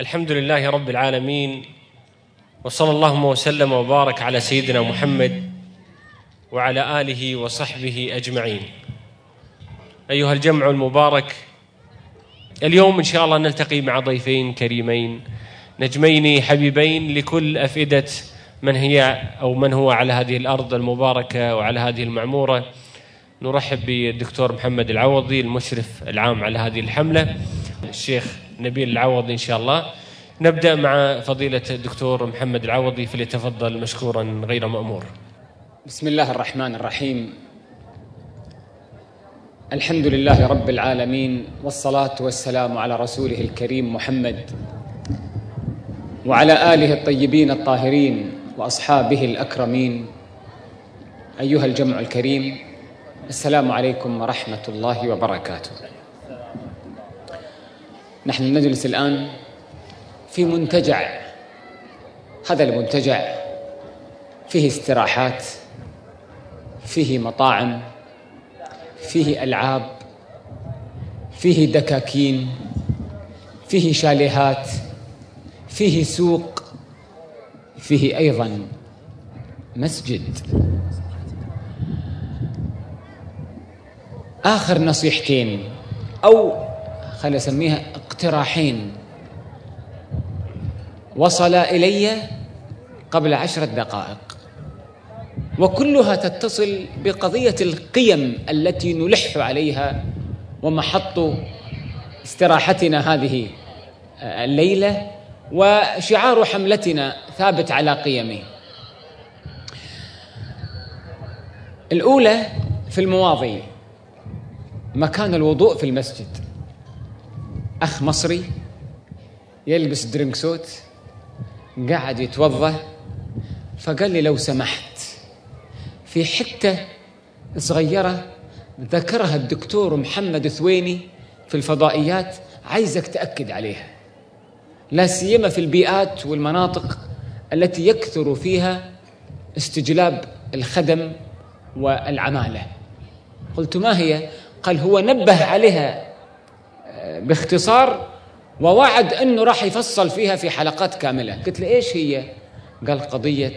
الحمد لله رب العالمين وصلى اللهم وسلم وبارك على سيدنا محمد وعلى آله وصحبه أجمعين. أيها الجمع المبارك اليوم إن شاء الله نلتقي مع ضيفين كريمين نجمين حبيبين لكل أفئدة من هي أو من هو على هذه الأرض المباركة وعلى هذه المعمورة. نرحب بالدكتور محمد العوضي المشرف العام على هذه الحملة. الشيخ نبيل العوضي إن شاء الله. نبدأ مع فضيلة الدكتور محمد العوضي فليتفضل مشكورا غير مأمور. بسم الله الرحمن الرحيم. الحمد لله رب العالمين والصلاة والسلام على رسوله الكريم محمد وعلى آله الطيبين الطاهرين وأصحابه الأكرمين. أيها الجمع الكريم السلام عليكم ورحمة الله وبركاته. نحن نجلس الآن في منتجع. هذا المنتجع فيه استراحات فيه مطاعم فيه ألعاب فيه دكاكين فيه شاليهات فيه سوق فيه أيضا مسجد. آخر نصيحتين أو خلينا اسميها اقتراحين. وصل إلي قبل عشرة دقائق. وكلها تتصل بقضية القيم التي نلح عليها ومحط استراحتنا هذه الليلة وشعار حملتنا ثابت على قيمه. الأولى في المواضي مكان الوضوء في المسجد. أخ مصري يلبس درينك سوت قاعد يتوضأ فقال لي لو سمحت في حتة صغيرة ذكرها الدكتور محمد ثويني في الفضائيات عايزك تأكد عليها. لا سيما في البيئات والمناطق التي يكثر فيها استجلاب الخدم والعمالة. قلت ما هي؟ قال هو نبه عليها باختصار ووعد إنه راح يفصل فيها في حلقات كاملة. قلت له إيش هي؟ قال قضية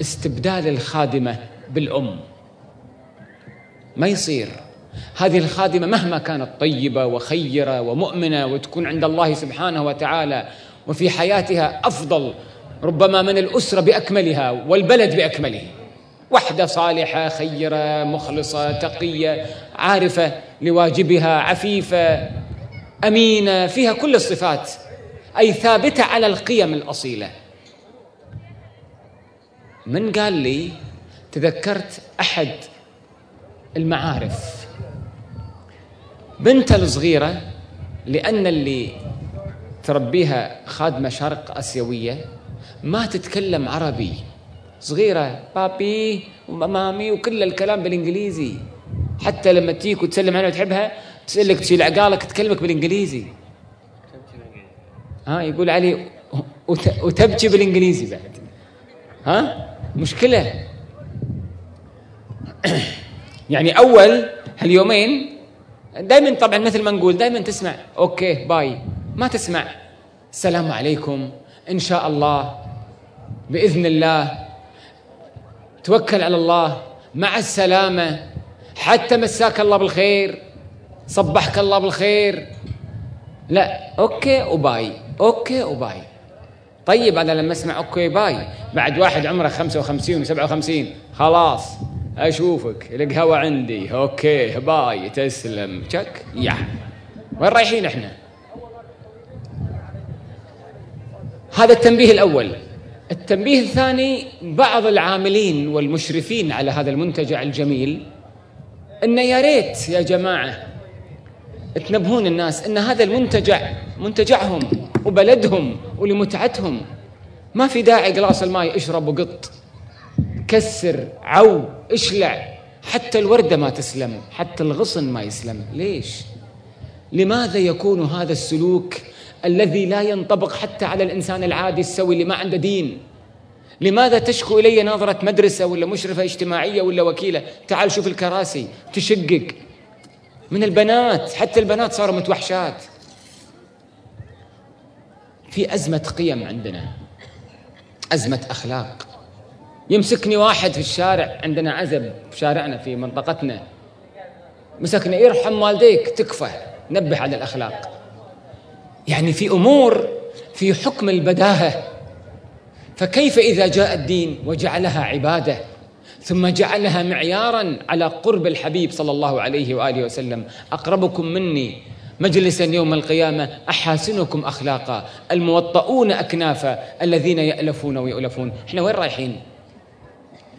استبدال الخادمة بالأم. ما يصير. هذه الخادمة مهما كانت طيبة وخيرة ومؤمنة وتكون عند الله سبحانه وتعالى وفي حياتها أفضل ربما من الأسرة بأكملها والبلد بأكمله. وحدة صالحة خيرة مخلصة تقية عارفة لواجبها عفيفة. أمينة فيها كل الصفات أي ثابتة على القيم الأصيلة. من قال لي تذكرت أحد المعارف. بنته الصغيرة لأن اللي تربيها خادمة شرق آسيوية ما تتكلم عربي. صغيرة بابي ومامي وكل الكلام بالإنجليزي. حتى لما تجيك وتسلم عليها وتحبها تسألك تشيل عقالك تكلمك بالإنجليزي. ها يقول علي وتبكي بالإنجليزي بعد. ها مشكلة. يعني أول هاليومين دائما طبعا مثل ما نقول دائما تسمع okay bye. ما تسمع. السلام عليكم. إن شاء الله بإذن الله توكل على الله. مع السلامة. حتى مساك الله بالخير. صبحك الله بالخير. لا okay و bye okay و bye. طيب أنا لما أسمع okay bye بعد واحد عمره 55 و57 خلاص أشوفك القهوه عندي. okay bye تسلم. تشك يا. وين رايحين إحنا؟ هذا التنبيه الأول. التنبيه الثاني بعض العاملين والمشرفين على هذا المنتجع الجميل ان يا ريت يا جماعة تنبهون الناس إن هذا المنتجع منتجعهم وبلدهم ولمتعتهم. ما في داعي قلاص الماء اشرب وقط. كسر عو اشلع. حتى الوردة ما تسلم حتى الغصن ما يسلم. ليش؟ لماذا يكون هذا السلوك الذي لا ينطبق حتى على الإنسان العادي السوي اللي ما عنده دين؟ لماذا تشكو إلي ناظرة مدرسة ولا مشرفة اجتماعية ولا وكيلة؟ تعال شوف الكراسي تشقق. من البنات حتى البنات صاروا متوحشات. في أزمة قيم عندنا أزمة أخلاق. يمسكني واحد في الشارع عندنا عزب في شارعنا في منطقتنا. مسكني يرحم والديك تكفى. نبه على الأخلاق. يعني في أمور في حكم البداهة. فكيف إذا جاء الدين وجعلها عبادة؟ ثم جعلها معيارا على قرب الحبيب صلى الله عليه وآله وسلم. أقربكم مني مجلسا يوم القيامة أحاسنكم أخلاقا. الموطؤون أكنافا الذين يألفون ويؤلفون. إحنا وين رايحين؟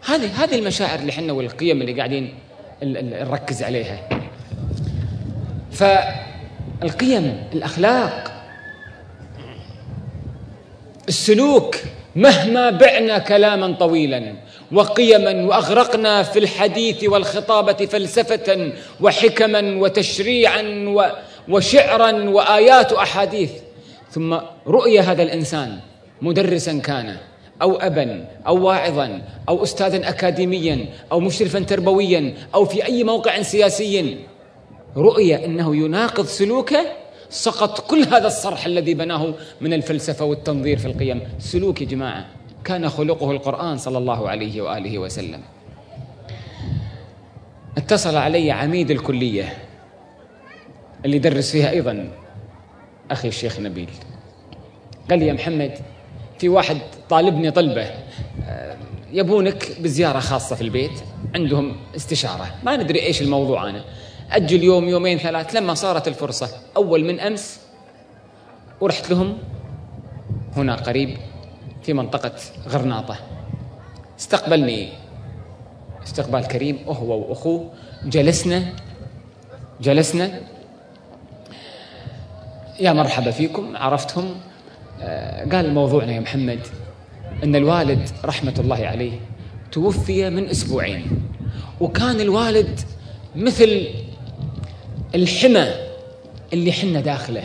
هذه هذه المشاعر اللي إحنا والقيم اللي قاعدين نركز عليها. فالقيم الأخلاق السلوك مهما بعنا كلاما طويلا وقيما وأغرقنا في الحديث والخطابة فلسفة وحكما وتشريعا وشعرا وآيات واحاديث ثم رؤي هذا الإنسان مدرسا كان أو أبا أو واعظا أو أستاذا أكاديميا أو مشرفا تربويا أو في أي موقع سياسي. رؤي أنه يناقض سلوكه سقط كل هذا الصرح الذي بناه من الفلسفة والتنظير في القيم. سلوك يا جماعة. كان خلقه القرآن صلى الله عليه وآله وسلم. اتصل علي عميد الكلية اللي يدرس فيها أيضا أخي الشيخ نبيل. قال لي يا محمد في واحد طالبني طلبة آه، يبونك بزيارة خاصة في البيت عندهم استشارة. ما ندري إيش الموضوع أنا. أجل يوم يومين ثلاث لما صارت الفرصة أول من أمس ورحت لهم هنا قريب. في منطقة غرناطة. استقبلني استقبال كريم هو وأخوه. جلسنا جلسنا. يا مرحبا فيكم عرفتهم. آه، قال موضوعنا يا محمد أن الوالد رحمة الله عليه توفي من أسبوعين وكان الوالد مثل الحمى اللي حنا داخله.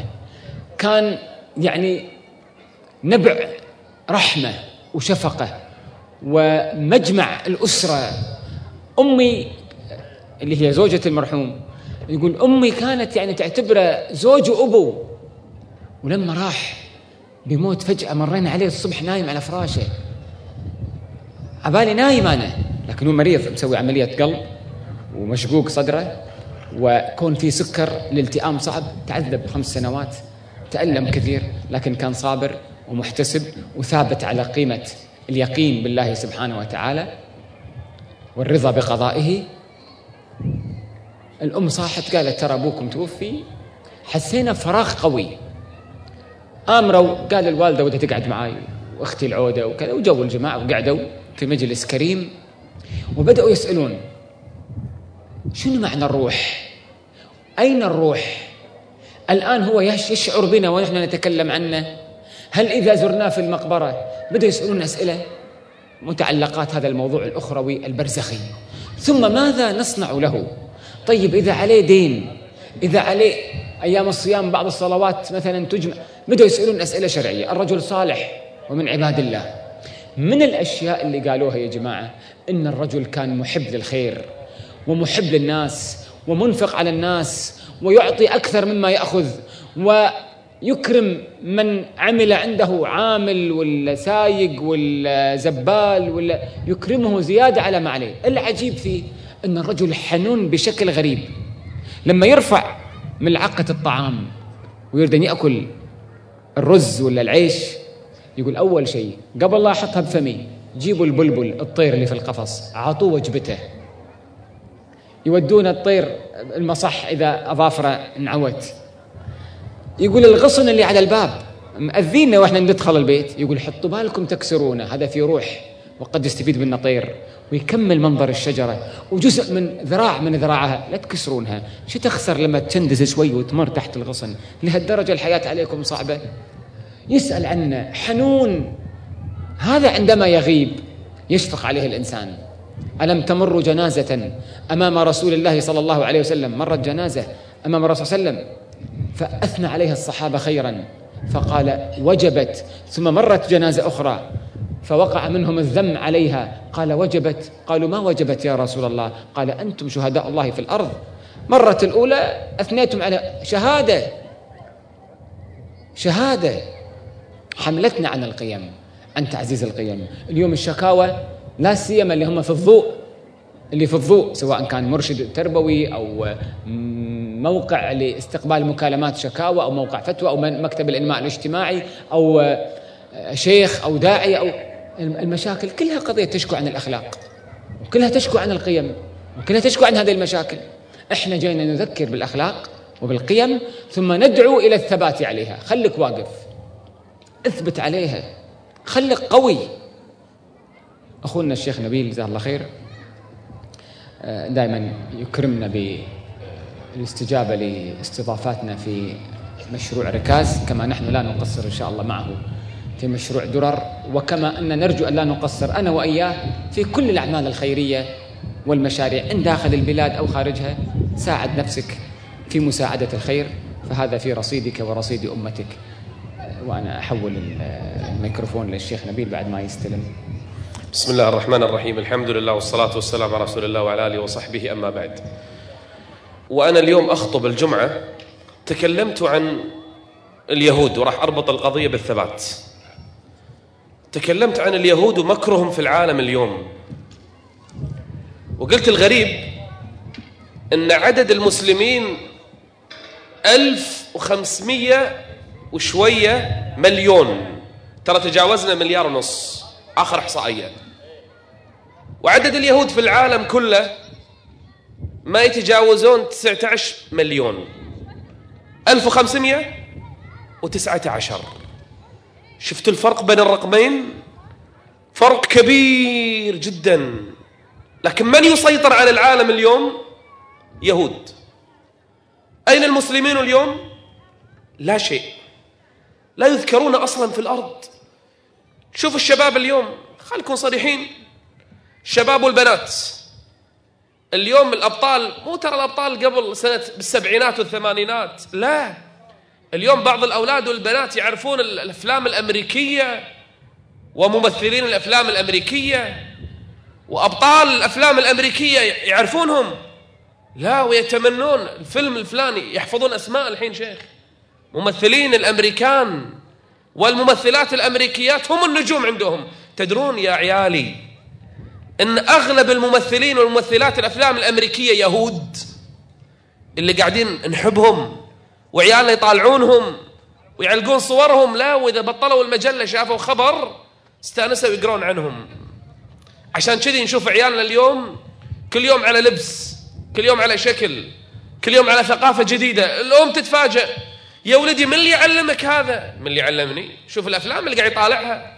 كان يعني نبع رحمة وشفقة ومجمع الأسرة. أمي اللي هي زوجة المرحوم يقول أمي كانت يعني تعتبره زوج وأبو. ولما راح بموت فجأة مرينا عليه الصبح نايم على فراشه. عبالي نايم أنا لكن هو مريض مسوي عملية قلب ومشقوق صدره وكون في سكر الالتئام صعب تعذب خمس سنوات تألم كثير لكن كان صابر. ومحتسب وثابت على قيمة اليقين بالله سبحانه وتعالى والرضا بقضائه. الأم صاحت قالت ترى أبوكم توفي. حسينا فراغ قوي. آمروا قال الوالدة ودها تقعد معاي وأختي العودة وكذا وجو الجماعة وقعدوا في مجلس كريم. وبدأوا يسألون شنو معنى الروح؟ أين الروح؟ الآن هو يشعر بنا ونحن نتكلم عنه. هل إذا زرناه في المقبرة بدأوا يسألون أسئلة؟ متعلقات هذا الموضوع الأخروي البرزخي. ثم ماذا نصنع له؟ طيب إذا عليه دين إذا عليه أيام الصيام بعض الصلوات مثلا تجمع بدأوا يسألون أسئلة شرعية. الرجل صالح ومن عباد الله. من الأشياء اللي قالوها يا جماعة؟ إن الرجل كان محب للخير ومحب للناس ومنفق على الناس ويعطي أكثر مما يأخذ و يكرم من عمل عنده عامل ولا سايق ولا زبال ولا يكرمه زيادة على ما عليه. العجيب فيه أن الرجل حنون بشكل غريب. لما يرفع ملعقة الطعام ويريد أن يأكل الرز ولا العيش يقول أول شيء قبل لا أحطها بفمي جيبوا البلبل الطير اللي في القفص عطوه وجبته. يودون الطير المصح إذا أظافره انعوت. يقول الغصن اللي على الباب. مأذينا وإحنا ندخل البيت. يقول حطوا بالكم تكسرونه. هذا في روح وقد يستفيد منه طير ويكمل منظر الشجرة. وجزء من ذراع من ذراعها. لا تكسرونها. شو تخسر لما تشندز شوي وتمر تحت الغصن؟ لهالدرجة الحياة عليكم صعبة. يسأل عنه. حنون. هذا عندما يغيب يشفق عليه الإنسان. ألم تمر جنازة أمام رسول الله صلى الله عليه وسلم؟ مرت جنازة أمام الرسول صلى الله عليه وسلم. فأثنى عليها الصحابة خيرا. فقال وجبت. ثم مرت جنازة أخرى. فوقع منهم الذم عليها. قال وجبت. قالوا ما وجبت يا رسول الله؟ قال أنتم شهداء الله في الأرض. مرت الأولى أثنيتم على شهادة. شهادة. حملتنا عن القيم. عن تعزيز القيم. اليوم الشكاوى لا سيما اللي هم في الضوء. اللي في الضوء سواء كان مرشد تربوي أو موقع لاستقبال مكالمات شكاوى أو موقع فتوى أو مكتب الإنماء الاجتماعي أو شيخ أو داعيه أو المشاكل كلها قضية تشكو عن الأخلاق وكلها تشكو عن القيم وكلها تشكو عن هذه المشاكل. إحنا جينا نذكر بالأخلاق وبالقيم ثم ندعو إلى الثبات عليها. خليك واقف. اثبت عليها. خليك قوي. أخونا الشيخ نبيل جزاه الله خير آه، دائما يكرمنا بالاستجابه لاستضافاتنا في مشروع ركاز كما نحن لا نقصر إن شاء الله معه في مشروع درر وكما أن نرجو أن لا نقصر أنا وإياه في كل الأعمال الخيرية والمشاريع إن داخل البلاد أو خارجها ساعد نفسك في مساعدة الخير فهذا في رصيدك ورصيد أمتك. وأنا أحول الميكروفون للشيخ نبيل بعد ما يستلم. بسم الله الرحمن الرحيم الحمد لله والصلاة والسلام على رسول الله وعلى آله وصحبه أما بعد. وأنا اليوم أخطب الجمعة تكلمت عن اليهود وراح أربط القضية بالثبات. تكلمت عن اليهود ومكرهم في العالم اليوم. وقلت الغريب أن عدد المسلمين ألف وخمسمية وشوية مليون. ترى تجاوزنا مليار ونص. آخر إحصائية. وعدد اليهود في العالم كله ما يتجاوزون 19 مليون. 1519 شفتوا الفرق بين الرقمين؟ فرق كبير جدا. لكن من يسيطر على العالم اليوم؟ يهود. أين المسلمين اليوم؟ لا شيء. لا يذكرون أصلا في الأرض. شوف الشباب اليوم. خلكم صريحين. الشباب والبنات اليوم الأبطال مو ترى الأبطال قبل سنة بالسبعينات والثمانينات لا. اليوم بعض الأولاد والبنات يعرفون الأفلام الأمريكية وممثلين الأفلام الأمريكية وأبطال الأفلام الأمريكية يعرفونهم. لا ويتمنون الفيلم الفلاني يحفظون أسماء الحين شيخ. ممثلين الأمريكان والممثلات الأمريكيات هم النجوم عندهم. تدرون يا عيالي إن أغلب الممثلين والممثلات الأفلام الأمريكية يهود اللي قاعدين نحبهم وعيالنا يطالعونهم ويعلقون صورهم. لا وإذا بطلوا المجلة شافوا خبر استأنسوا يقرون عنهم. عشان كذي نشوف عيالنا اليوم كل يوم على لبس كل يوم على شكل كل يوم على ثقافة جديدة. الأم تتفاجأ يا ولدي من اللي يعلمك هذا؟ من اللي علمني شوف الأفلام اللي قاعد يطالعها.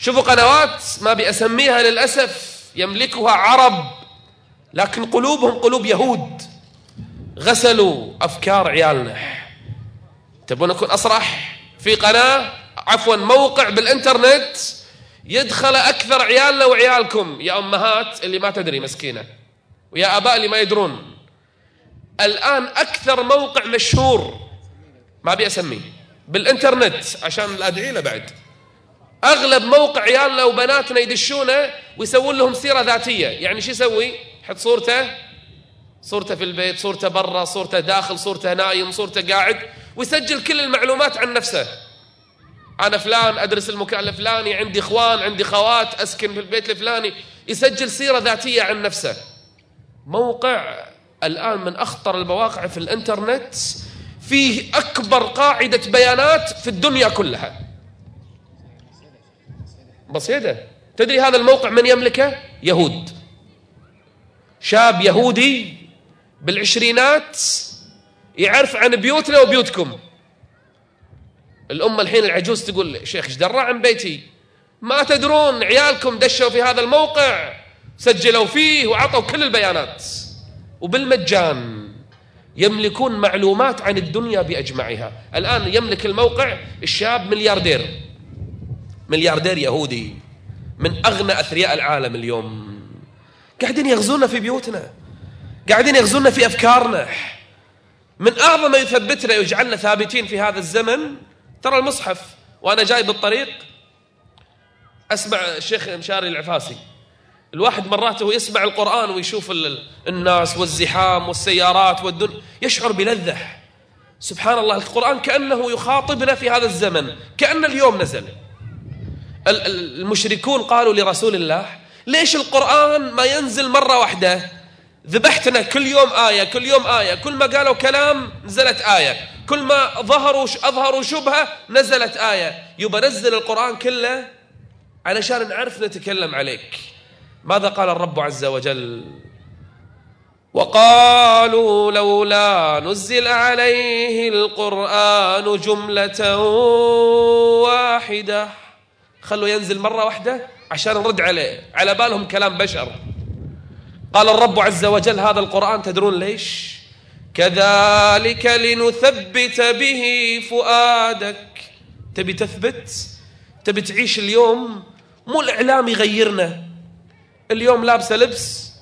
شوفوا قنوات ما بأسميها للأسف يملكها عرب لكن قلوبهم قلوب يهود. غسلوا أفكار عيالنا. تبون أكون أصرح؟ في قناة عفوا موقع بالإنترنت يدخل أكثر عيالنا وعيالكم. يا أمهات اللي ما تدري مسكينة ويا آباء اللي ما يدرون. الآن أكثر موقع مشهور ما أبي أسميه بالإنترنت عشان الأدعي له بعد. أغلب موقع عيالنا وبناتنا يدشونه ويسوون لهم سيرة ذاتية. يعني شو يسوي؟ يحط صورته صورته في البيت صورته برا صورته داخل صورته نايم صورته قاعد ويسجل كل المعلومات عن نفسه. أنا فلان أدرس المكان الفلاني عندي إخوان عندي خوات أسكن في البيت الفلاني. يسجل سيرة ذاتية عن نفسه. موقع الآن من أخطر المواقع في الإنترنت فيه أكبر قاعدة بيانات في الدنيا كلها. بسيطة. تدري هذا الموقع من يملكه؟ يهود. شاب يهودي بالعشرينات يعرف عن بيوتنا وبيوتكم. الأمة الحين العجوز تقول شيخ إيش درى عن بيتي؟ ما تدرون عيالكم دشوا في هذا الموقع سجلوا فيه وعطوا كل البيانات. وبالمجان يملكون معلومات عن الدنيا بأجمعها. الآن يملك الموقع الشاب ملياردير. ملياردير يهودي من أغنى أثرياء العالم اليوم. قاعدين يغزونا في بيوتنا قاعدين يغزونا في أفكارنا. من أعظم ما يثبتنا ويجعلنا ثابتين في هذا الزمن ترى المصحف وأنا جاي بالطريق أسمع الشيخ مشاري العفاسي. الواحد مرات وهو يسمع القرآن ويشوف الناس والزحام والسيارات والدنيا يشعر بلذة. سبحان الله القرآن كأنه يخاطبنا في هذا الزمن كأن اليوم نزل. المشركون قالوا لرسول الله ليش القرآن ما ينزل مرة واحدة؟ ذبحتنا كل يوم آية كل يوم آية كل ما قالوا كلام نزلت آية كل ما ظهروا أظهروا شبهة نزلت آية. يبقى نزل القرآن كله علشان نعرف نتكلم عليك. ماذا قال الرب عز وجل؟ وقالوا لولا نزل عليه القرآن جملة واحدة. خلوا ينزل مرة واحدة عشان نرد عليه. على بالهم كلام بشر. قال الرب عز وجل هذا القرآن تدرون ليش؟ كذلك لنثبت به فؤادك. تبي تثبت؟ تبي تعيش اليوم؟ مو الإعلام يغيرنا. اليوم لابسة لبس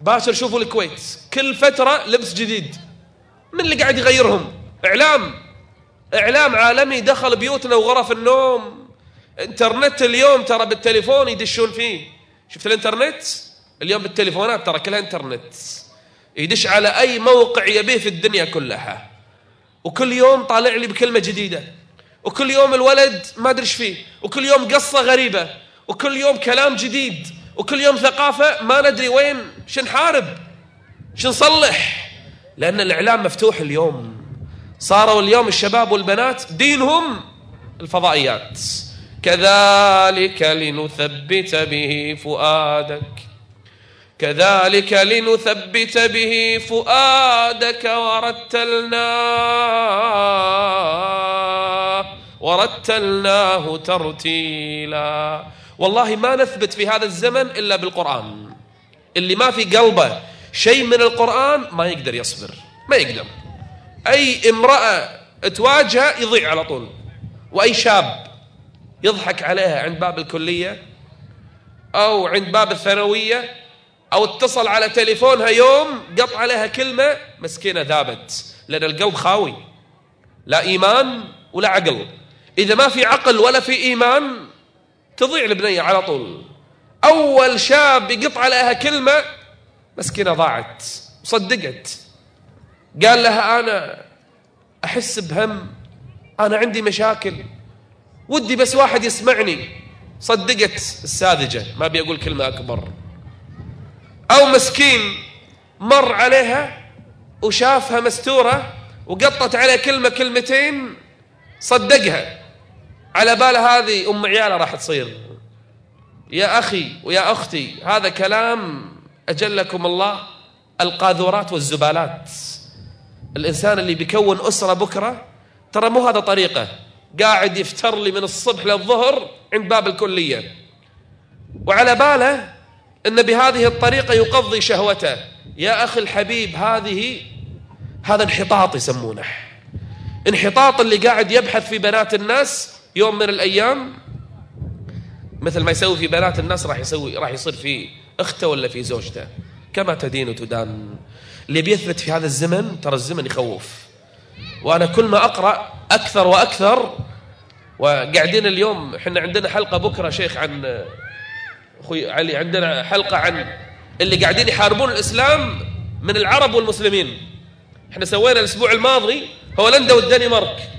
باشر شوفوا الكويت. كل فترة لبس جديد. من اللي قاعد يغيرهم؟ إعلام. إعلام عالمي دخل بيوتنا وغرف النوم. انترنت اليوم ترى بالتليفون يدشون فيه. شفت الانترنت؟ اليوم بالتليفونات ترى كلها انترنت. يدش على أي موقع يبيه في الدنيا كلها. وكل يوم طالع لي بكلمة جديدة. وكل يوم الولد ما أدري فيه. وكل يوم قصة غريبة. وكل يوم كلام جديد. وكل يوم ثقافة ما ندري وين. شنحارب شنصلح لأن الإعلام مفتوح اليوم. صاروا اليوم الشباب والبنات دينهم الفضائيات. كذلك لنثبت به فؤادك. كذلك لنثبت به فؤادك ورتلناه ورتلناه ترتيلا. والله ما نثبت في هذا الزمن إلا بالقرآن. اللي ما في قلبه شيء من القرآن ما يقدر يصبر ما يقدر. أي امرأة تواجهه يضيع على طول وأي شاب يضحك عليها عند باب الكلية أو عند باب الثانوية أو اتصل على تليفونها يوم قط عليها كلمة مسكينة ذابت لأن القلب خاوي لا إيمان ولا عقل. إذا ما في عقل ولا في إيمان تضيع البنية على طول. أول شاب يقط عليها كلمة مسكينة ضاعت صدقت. قال لها أنا أحس بهم أنا عندي مشاكل. ودي بس واحد يسمعني. صدقت الساذجة ما بيقول كلمة أكبر. أو مسكين مر عليها وشافها مستورة وقطت عليها كلمة كلمتين صدقها. على بال هذه أم عيالها راح تصير. يا أخي ويا أختي هذا كلام أجلكم الله القاذورات والزبالات. الإنسان اللي بيكون أسرة بكرة ترى مو هذا طريقه. قاعد يفتر لي من الصبح للظهر عند باب الكلية. وعلى باله أن بهذه الطريقة يقضي شهوته. يا أخي الحبيب هذه هذا انحطاط يسمونه. انحطاط اللي قاعد يبحث في بنات الناس يوم من الأيام. مثل ما يسوي في بنات الناس راح يسوي راح يصير في أخته ولا في زوجته. كما تدين تدان اللي بيثبت في هذا الزمن ترى الزمن يخوف. وأنا كل ما أقرأ أكثر وأكثر وقاعدين اليوم إحنا عندنا حلقة بكرة شيخ عن أخوي علي عندنا حلقة عن اللي قاعدين يحاربون الإسلام من العرب والمسلمين. إحنا سوينا الأسبوع الماضي هولندا والدنمارك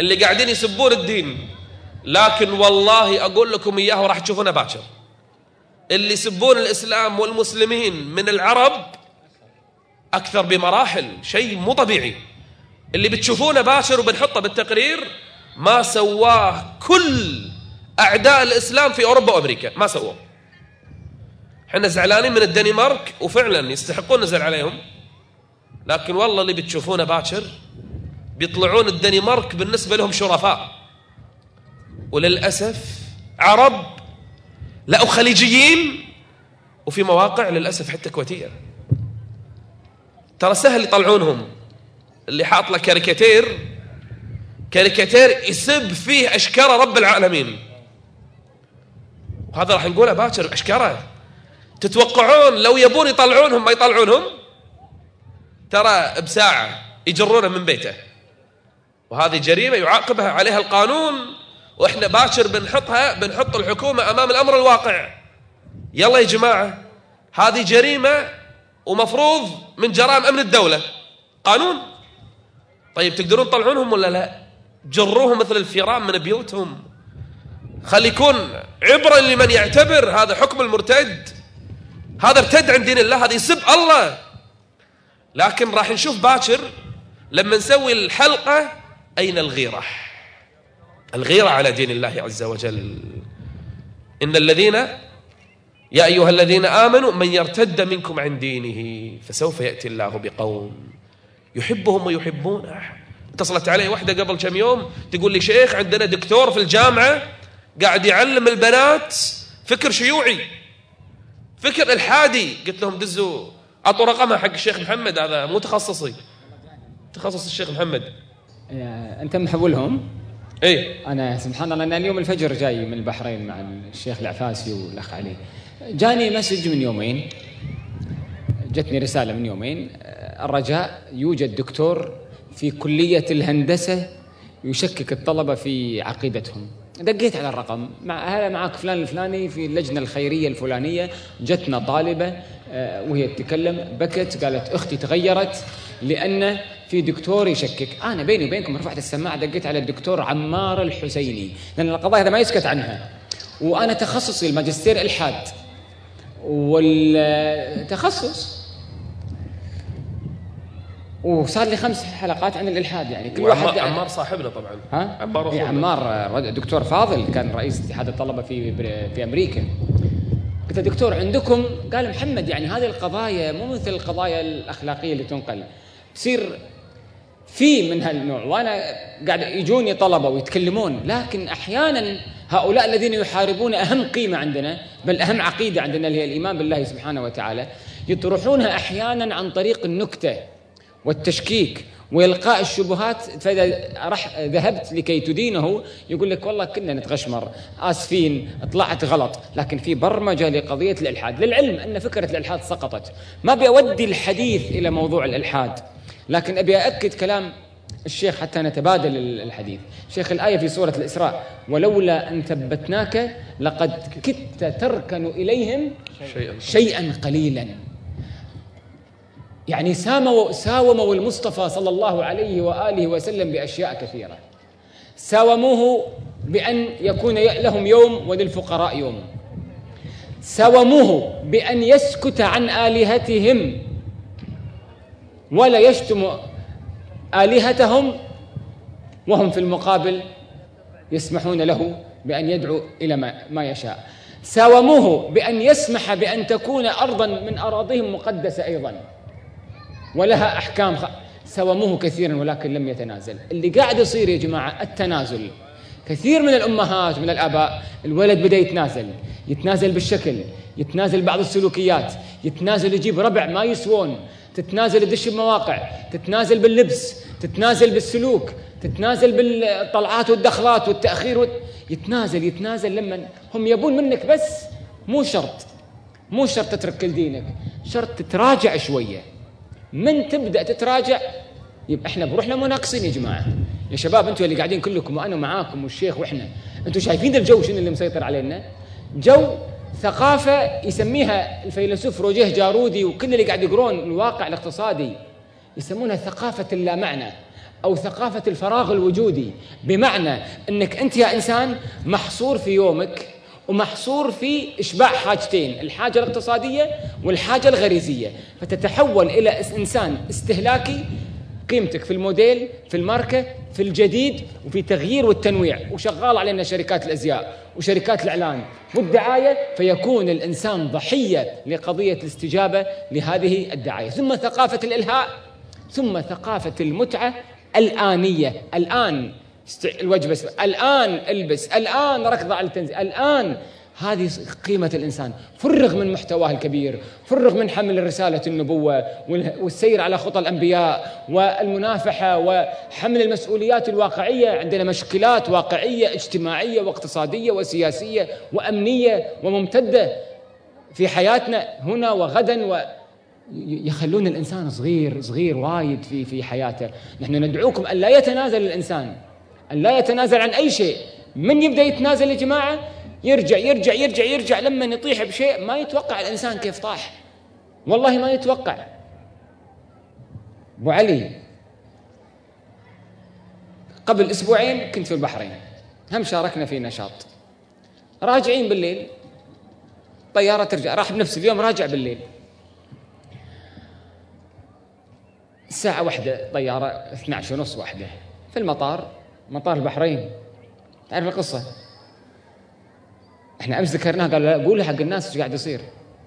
اللي قاعدين يسبون الدين. لكن والله أقول لكم إياه وراح تشوفونه باكر. اللي يسبون الإسلام والمسلمين من العرب أكثر بمراحل شيء مو طبيعي. اللي بتشوفونه باشر وبنحطه بالتقرير ما سواه كل أعداء الإسلام في أوروبا وأمريكا. ما سووه إحنا زعلانين من الدنمارك وفعلا يستحقون نزل عليهم. لكن والله اللي بتشوفونه باكر بيطلعون الدنمارك بالنسبة لهم شرفاء. وللأسف عرب لا خليجيين وفي مواقع للأسف حتى كويتية. ترى سهل يطلعونهم. اللي حاط له كاريكاتير. كاريكاتير يسب فيه أشكره رب العالمين. وهذا راح نقوله باكر أشكره تتوقعون لو يبون يطلعونهم ما يطلعونهم؟ ترى بساعة يجرونه من بيته. وهذه جريمة يعاقبها عليها القانون. وإحنا باشر بنحطها بنحط الحكومة أمام الأمر الواقع. يلا يا جماعة هذه جريمة ومفروض من جرائم أمن الدولة. قانون. طيب تقدرون تطلعونهم ولا لا؟ جروهم مثل الفيران من بيوتهم. خلي يكون عبرة لمن يعتبر هذا حكم المرتد. هذا ارتد عن دين الله هذا يسب الله. لكن راح نشوف باكر لما نسوي الحلقة أين الغيرة؟ الغيرة على دين الله عز وجل. إن الذين يا أيها الذين آمنوا من يرتد منكم عن دينه فسوف يأتي الله بقوم. يحبهم ويحبونه. اتصلت علي واحدة قبل كم يوم تقول لي شيخ عندنا دكتور في الجامعة قاعد يعلم البنات فكر شيوعي. فكر الحادي. قلت لهم دزوا أعطوا رقمها حق الشيخ محمد هذا مو تخصصي. تخصص الشيخ محمد. أنت محولهم إيه أنا سبحان الله أنا اليوم الفجر جاي من البحرين مع الشيخ العفاسي والأخ علي. جاني مسج من يومين جتني رسالة من يومين الرجاء يوجد دكتور في كلية الهندسة يشكك الطلبة في عقيدتهم. دقيت على الرقم. مع هذا معك فلان الفلاني في اللجنة الخيرية الفلانية. جتنا طالبة آه، وهي تتكلم. بكت قالت أختي تغيرت لأن في دكتور يشكك. أنا بيني وبينكم رفعت السماعة دقيت على الدكتور عمار الحسيني. لأن القضايا هذا ما يسكت عنها. وأنا تخصصي الماجستير الحاد. والتخصص وصار لي خمس حلقات عن الإلحاد يعني. كل واحد عمار صاحبنا طبعا. ها؟ عمار إيه عمار دكتور فاضل كان رئيس اتحاد الطلبة في في أمريكا. قلت دكتور عندكم؟ قال محمد يعني هذه القضايا مو مثل القضايا الأخلاقية اللي تنقل. تصير في من هالنوع وأنا قاعد يجوني طلبة ويتكلمون. لكن أحيانا هؤلاء الذين يحاربون أهم قيمة عندنا بل أهم عقيدة عندنا اللي هي الإيمان بالله سبحانه وتعالى يطرحونها أحيانا عن طريق النكتة. والتشكيك وإلقاء الشبهات فإذا رح ذهبت لكي تدينه يقول لك والله كنا نتغشمر. آسفين طلعت غلط. لكن في برمجة لقضية الإلحاد. للعلم أن فكرة الإلحاد سقطت. ما بيودي الحديث إلى موضوع الإلحاد. لكن أبي أأكد كلام الشيخ حتى نتبادل الحديث. شيخ الآية في سورة الإسراء. ولولا أن ثبتناك لقد كدت تركن إليهم شيئا قليلا. يعني ساموا ساوموا المصطفى صلى الله عليه وآله وسلم بأشياء كثيرة. ساوموه بأن يكون لهم يوم وللفقراء يوم. ساوموه بأن يسكت عن آلهتهم ولا يشتم آلهتهم وهم في المقابل يسمحون له بأن يدعو إلى ما, ما يشاء. ساوموه بأن يسمح بأن تكون ارضا من أراضيهم مقدسة أيضا. ولها أحكام سوموه كثيرا ولكن لم يتنازل. اللي قاعد يصير يا جماعة التنازل. كثير من الأمهات من الآباء الولد بدأ يتنازل. يتنازل بالشكل يتنازل بعض السلوكيات يتنازل يجيب ربع ما يسوون. تتنازل يدش بمواقع تتنازل باللبس تتنازل بالسلوك تتنازل بالطلعات والدخلات والتأخير وت... يتنازل يتنازل لما هم يبون منك بس مو شرط. مو شرط تترك كل دينك شرط تتراجع شوية. من تبدأ تتراجع؟ يبقى إحنا بروحنا مناقصين يا جماعة. يا شباب أنتم اللي قاعدين كلكم وأنا معاكم والشيخ وإحنا. أنتم شايفين الجو شنو اللي مسيطر علينا؟ جو ثقافة يسميها الفيلسوف روجيه جارودي وكل اللي قاعد يقرون الواقع الاقتصادي يسمونها ثقافة اللامعنى أو ثقافة الفراغ الوجودي. بمعنى إنك أنت يا إنسان محصور في يومك ومحصور في إشباع حاجتين الحاجة الاقتصادية والحاجة الغريزية. فتتحول إلى إنسان استهلاكي قيمتك في الموديل في الماركة في الجديد وفي تغيير والتنويع. وشغال علينا شركات الأزياء وشركات الإعلان. والدعاية فيكون الإنسان ضحية لقضية الاستجابة لهذه الدعاية. ثم ثقافة الإلهاء ثم ثقافة المتعة الآنية. الآن الوجبة الآن البس. الآن ركض على التنزيل. الآن هذه قيمة الإنسان. فرغ من محتواه الكبير. فرغ من حمل رسالة النبوة والسير على خطى الأنبياء والمنافحة وحمل المسؤوليات الواقعية. عندنا مشكلات واقعية اجتماعية واقتصادية وسياسية وأمنية وممتدة في حياتنا هنا وغدا. و يخلون الإنسان صغير صغير وايد في في حياته. نحن ندعوكم أن لا يتنازل الإنسان أن لا يتنازل عن أي شيء. من يبدأ يتنازل يا جماعة؟ يرجع يرجع يرجع يرجع. لما يطيح بشيء ما يتوقع الإنسان كيف طاح. والله ما يتوقع. أبو علي قبل أسبوعين كنت في البحرين. هم شاركنا في نشاط. راجعين بالليل. طيارة ترجع. راح بنفس اليوم راجع بالليل. الساعة واحدة طيارة 12 ونص واحدة. في المطار مطار البحرين. تعرف القصة؟ إحنا أمس ذكرناها قال قول حق الناس إيش قاعد يصير.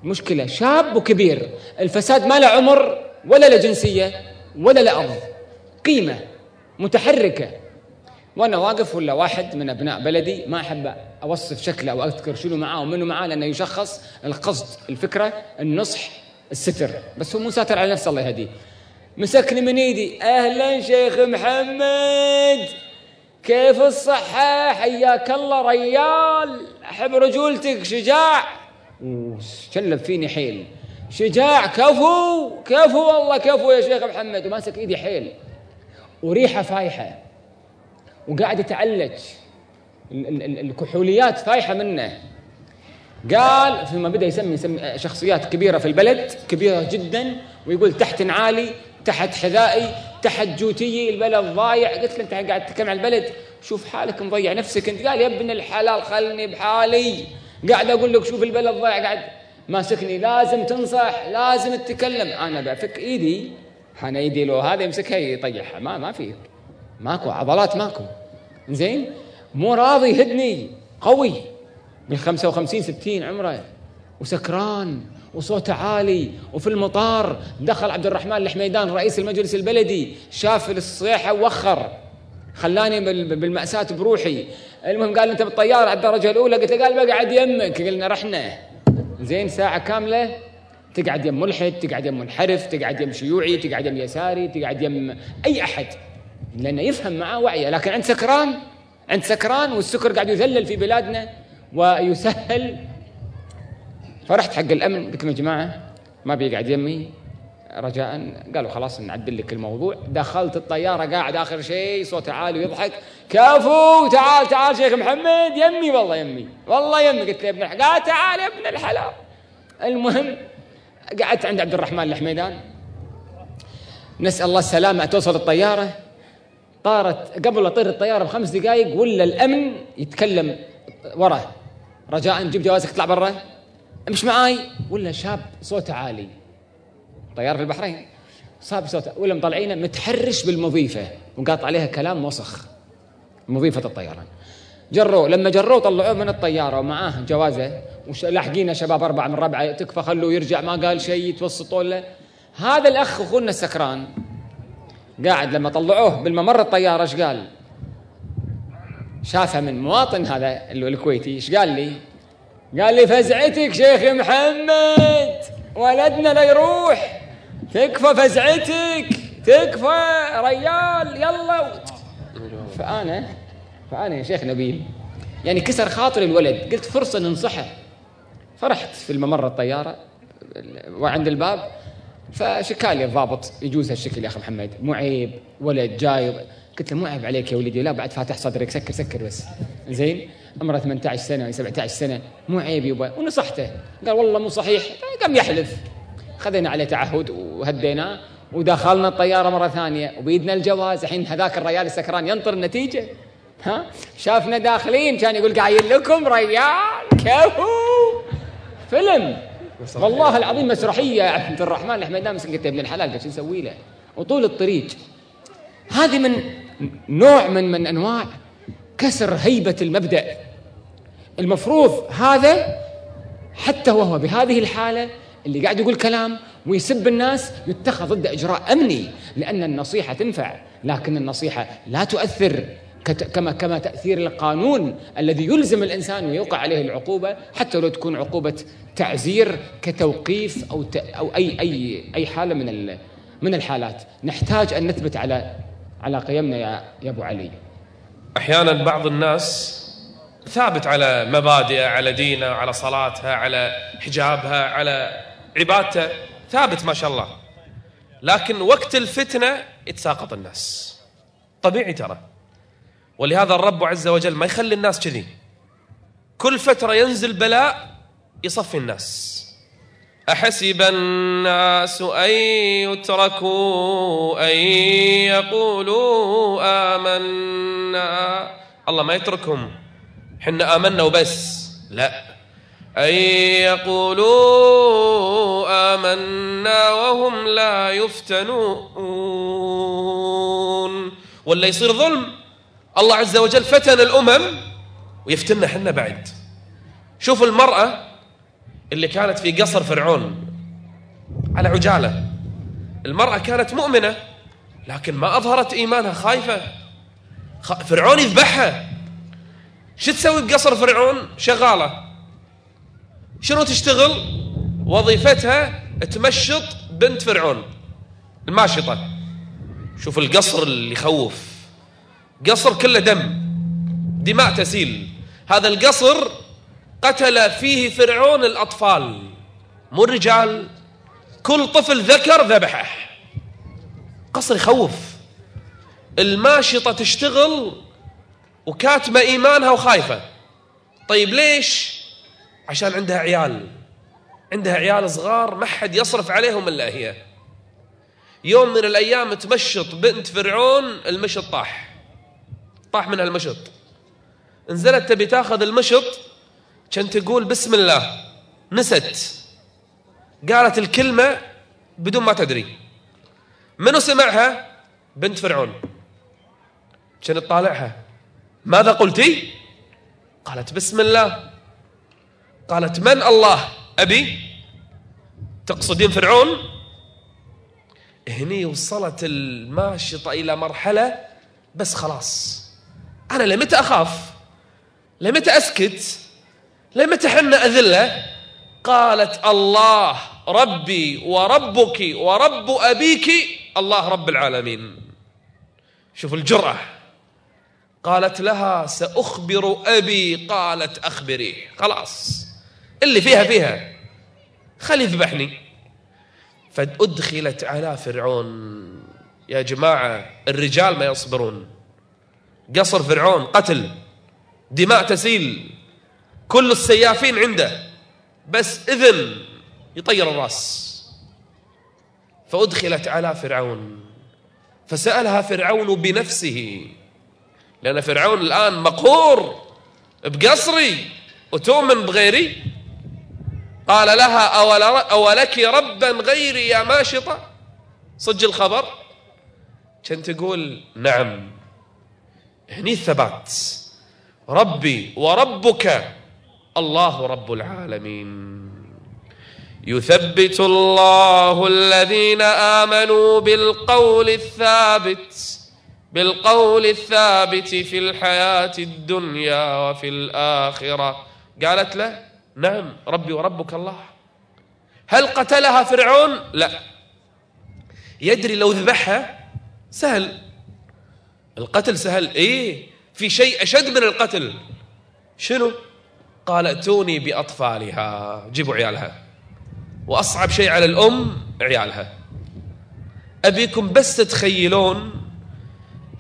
مشكلة شاب وكبير الفساد ما له عمر ولا له جنسية ولا له أرض قيمة متحركة. وأنا واقف ولا واحد من أبناء بلدي ما أحب أوصف شكله أو أذكر شنو معاه ومنه معاه لأنه يشخص القصد الفكرة النصح الستر. بس هو مو ساتر على نفسه الله يهديه. مسكني من إيدي. أهلا شيخ محمد! كيف الصحة؟ حياك الله ريال. أحب رجولتك شجاع. وشلب فيني حيل. شجاع كفو كفو والله كفو يا شيخ محمد. وماسك إيدي حيل. وريحة فايحة. وقاعد يتعلج. الكحوليات فايحة منه. قال ثم بدأ يسمي, يسمي شخصيات كبيرة في البلد كبيرة جدا ويقول تحت عالي تحت حذائي تحت جوتي البلد ضايع. قلت له انت قاعد تتكلم عن البلد؟ شوف حالك مضيع نفسك. انت قال يا ابن الحلال خلني بحالي. قاعد أقول لك شوف البلد ضايع. قاعد ماسكني. لازم تنصح لازم تتكلم. أنا بفك إيدي أنا إيدي لو هذا يمسكها يطيحها. ما ما في. ماكو. عضلات ماكو. زين مو راضي يهدني. قوي. من 55 60 عمره. وسكران. وصوته عالي. وفي المطار دخل عبد الرحمن الحميدان رئيس المجلس البلدي شاف الصيحة ووخر. خلاني بالمأساة بروحي. المهم قال أنت بالطيارة على الدرجة الأولى؟ قلت له قال بقعد يمك. قلنا رحنا. زين ساعة كاملة تقعد يم ملحد تقعد يم منحرف تقعد يم شيوعي تقعد يم يساري تقعد يم أي أحد. لأنه يفهم معاه وعيه. لكن عند سكران عند سكران والسكر قاعد يذلل في بلادنا ويسهل فرحت حق الأمن. قلت لهم يا جماعة ما بيقعد يمي. رجاء قالوا خلاص نعدل لك الموضوع. دخلت الطيارة قاعد آخر شيء صوته عالي ويضحك. كفو تعال تعال شيخ محمد يمي والله يمي والله يمي. قلت له يا ابن قال تعال يا ابن الحلال. المهم قعدت عند عبد الرحمن الحميدان. نسأل الله السلامة توصل الطيارة. طارت قبل لا تطير الطيارة بخمس دقائق ولا الأمن يتكلم وراه رجاء جيب جوازك اطلع برا. امش معاي ولا شاب صوته عالي. طيار في البحرين. صاب صوته. ولا مطلعينه متحرش بالمضيفة وقاط عليها كلام وسخ. مضيفة الطيران جروه لما جروه طلعوه من الطيارة ومعاه جوازة ولاحقينه شباب أربعة من ربعة. تكفى خلوه يرجع. ما قال شيء. يتوسطوا له. هذا الأخ أخونا السكران. قاعد لما طلعوه بالممر الطيارة إيش قال؟ شافه من مواطن هذا الكويتي. إيش قال لي؟ قال لي فزعتك شيخ محمد ولدنا لا يروح تكفى فزعتك تكفى ريال يلا. فأنا فأنا يا شيخ نبيل يعني كسر خاطر الولد قلت فرصة ننصحه. فرحت في الممر الطيارة وعند الباب فشكالي الضابط يجوز هالشكل يا أخي محمد. مو عيب ولد جاي قلت له مو عيب عليك يا ولدي لا بعد فاتح صدرك سكر سكر بس. زين؟ عمره 18 سنة 17 سنة مو عيب يبا. ونصحته. قال والله مو صحيح. قام يحلف. خذينا عليه تعهد وهديناه ودخلنا الطيارة مرة ثانية. وبيدنا الجواز الحين هذاك الريال السكران ينطر النتيجة. ها؟ شافنا داخلين. كان يقول قايل لكم ريال كفو فيلم. والله العظيم مسرحية. يا عبد الرحمن الحميدان مسكين قلت ابن الحلال قلت شو نسوي له؟ وطول الطريق. هذه من نوع من من أنواع كسر هيبة المبدأ. المفروض هذا حتى وهو بهذه الحالة اللي قاعد يقول كلام ويسب الناس يتخذ ضده إجراء أمني لأن النصيحة تنفع لكن النصيحة لا تؤثر كما كما تأثير القانون الذي يلزم الإنسان ويوقع عليه العقوبة حتى لو تكون عقوبة تعزير كتوقيف أو أو أي أي أي حالة من من الحالات. نحتاج أن نثبت على على قيمنا يا يا أبو علي. أحيانا بعض الناس ثابت على مبادئه على دينه على صلاتها على حجابها على عبادته. ثابت ما شاء الله. لكن وقت الفتنة يتساقط الناس. طبيعي ترى. ولهذا الرب عز وجل ما يخلي الناس كذي. كل فترة ينزل بلاء يصفي الناس. أحسب الناس أن يتركوا أن يقولوا آمنا. الله ما يتركهم. حنا آمنا وبس. لا. أن يقولوا آمنا وهم لا يفتنون. ولا يصير ظلم. الله عز وجل فتن الأمم. ويفتنا حنا بعد. شوف المرأة اللي كانت في قصر فرعون. على عجالة. المرأة كانت مؤمنة لكن ما أظهرت إيمانها خايفة. فرعون يذبحها. شو تسوي بقصر فرعون؟ شغالة. شنو تشتغل؟ وظيفتها تمشط بنت فرعون. الماشطة. شوف القصر اللي يخوف. قصر كله دم. دماء تسيل. هذا القصر قتل فيه فرعون الأطفال. مو الرجال. كل طفل ذكر ذبحه. قصر يخوف. الماشطة تشتغل وكاتمة إيمانها وخايفة. طيب ليش؟ عشان عندها عيال. عندها عيال صغار ما حد يصرف عليهم إلا هي. يوم من الأيام تمشط بنت فرعون المشط طاح. طاح منها المشط. نزلت تبي تاخذ المشط؟ كان تقول بسم الله. نست. قالت الكلمة بدون ما تدري. منو سمعها؟ بنت فرعون. كانت تطالعها. ماذا قلتي؟ قالت بسم الله. قالت من الله؟ أبي. تقصدين فرعون؟ هني وصلت الماشطة إلى مرحلة بس خلاص. أنا لمتى أخاف؟ لمتى أسكت؟ لمتى حنا أذلة قالت الله ربي وربك ورب أبيك الله رب العالمين شوف الجرأة قالت لها سأخبر أبي قالت أخبريه خلاص اللي فيها فيها خلي يذبحني فأدخلت على فرعون يا جماعة الرجال ما يصبرون قصر فرعون قتل دماء تسيل كل السيافين عنده بس إذن يطير الرأس. فأدخلت على فرعون فسألها فرعون بنفسه لأن فرعون الآن مقهور بقصري وتؤمن بغيري. قال لها أولك ربا غيري يا ماشطة؟ صج الخبر؟ كنت تقول نعم. هني الثبات. ربي وربك الله رب العالمين. يثبت الله الذين آمنوا بالقول الثابت بالقول الثابت في الحياة الدنيا وفي الآخرة. قالت له نعم ربي وربك الله. هل قتلها فرعون؟ لا. يدري لو ذبحها؟ سهل. القتل سهل. إيه في شيء أشد من القتل. شنو؟ قال ائتوني بأطفالها. جيبوا عيالها. وأصعب شيء على الأم عيالها. أبيكم بس تتخيلون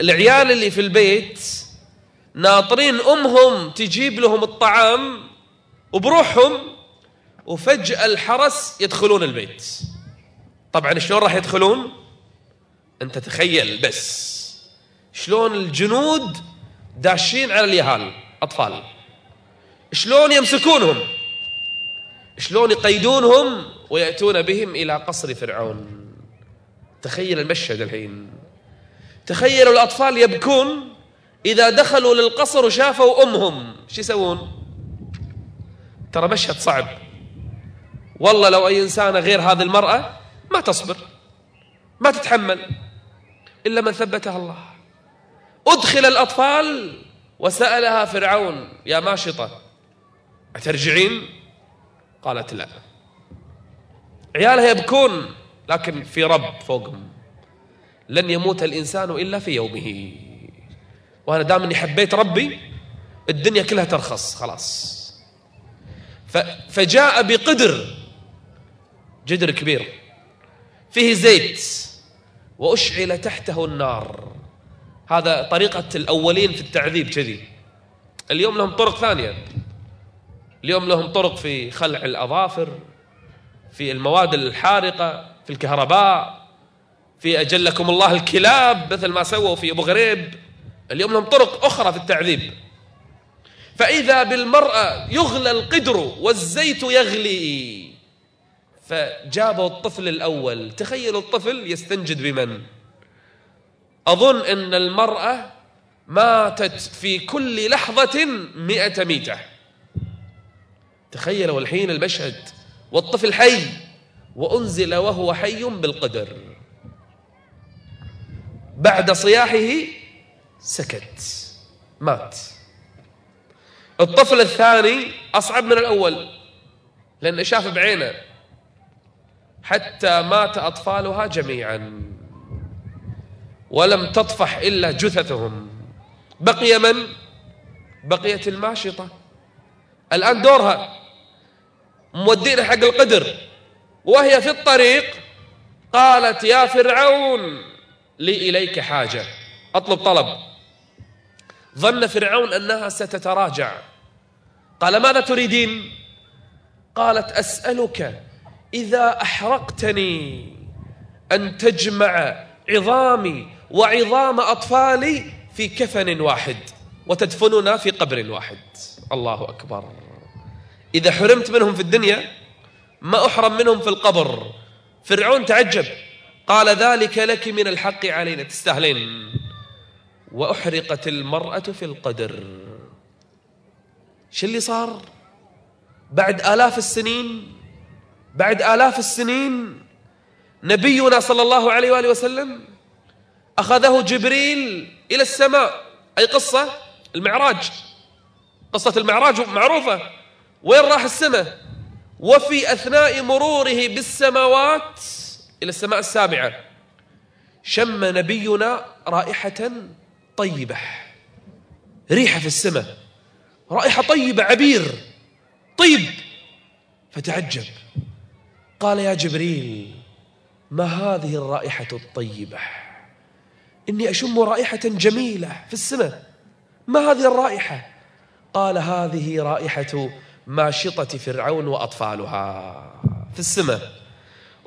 العيال اللي في البيت ناطرين أمهم تجيب لهم الطعام وبروحهم وفجأة الحرس يدخلون البيت. طبعا شلون راح يدخلون؟ أنت تخيل بس. شلون الجنود داشين على اليهال أطفال. شلون يمسكونهم؟ شلون يقيدونهم ويأتون بهم إلى قصر فرعون؟ تخيل المشهد الحين. تخيلوا الأطفال يبكون إذا دخلوا للقصر وشافوا أمهم. شو يسوون؟ ترى مشهد صعب. والله لو أي إنسانة غير هذه المرأة ما تصبر ما تتحمل إلا من ثبتها الله. أدخل الأطفال وسألها فرعون يا ماشطة أترجعين؟ قالت لا. عيالها يبكون لكن في رب فوقهم. لن يموت الإنسان إلا في يومه. وأنا دام أني حبيت ربي الدنيا كلها ترخص خلاص. فجاء بقدر جدر كبير. فيه زيت وأشعل تحته النار. هذا طريقة الأولين في التعذيب كذي. اليوم لهم طرق ثانية. اليوم لهم طرق في خلع الأظافر في المواد الحارقة في الكهرباء في أجلكم الله الكلاب مثل ما سووا في أبو غريب. اليوم لهم طرق أخرى في التعذيب. فإذا بالمرأة يغلى القدر والزيت يغلي فجابوا الطفل الأول. تخيلوا الطفل يستنجد بمن؟ أظن أن المرأة ماتت في كل لحظة مئة ميتة. تخيلوا الحين المشهد والطفل حي وأنزل وهو حي بالقدر. بعد صياحه سكت مات. الطفل الثاني أصعب من الأول لأنه شاف بعينه. حتى مات أطفالها جميعا. ولم تطفح إلا جثثهم. بقي من؟ بقيت الماشطة. الآن دورها. مودينا حق القدر. وهي في الطريق. قالت يا فرعون لي إليك حاجة. أطلب طلب. ظن فرعون أنها ستتراجع. قال ماذا تريدين؟ قالت أسألك إذا أحرقتني أن تجمع عظامي وعظام أطفالي في كفن واحد وتدفننا في قبر واحد. الله أكبر. إذا حرمت منهم في الدنيا ما أحرم منهم في القبر. فرعون تعجب قال ذلك لك من الحق علينا تستاهلين. وأحرقت المرأة في القدر. شو اللي صار؟ بعد آلاف السنين بعد آلاف السنين نبينا صلى الله عليه وآله وسلم أخذه جبريل إلى السماء. أي قصة؟ المعراج. قصة المعراج معروفة. وين راح السماء؟ وفي أثناء مروره بالسماوات إلى السماء السابعة. شم نبينا رائحة طيبة. ريحة في السماء. رائحة طيبة عبير. طيب. فتعجب. قال يا جبريل ما هذه الرائحة الطيبة؟ إني أشم رائحة جميلة في السماء. ما هذه الرائحة؟ قال هذه رائحة ماشطة فرعون وأطفالها في السماء.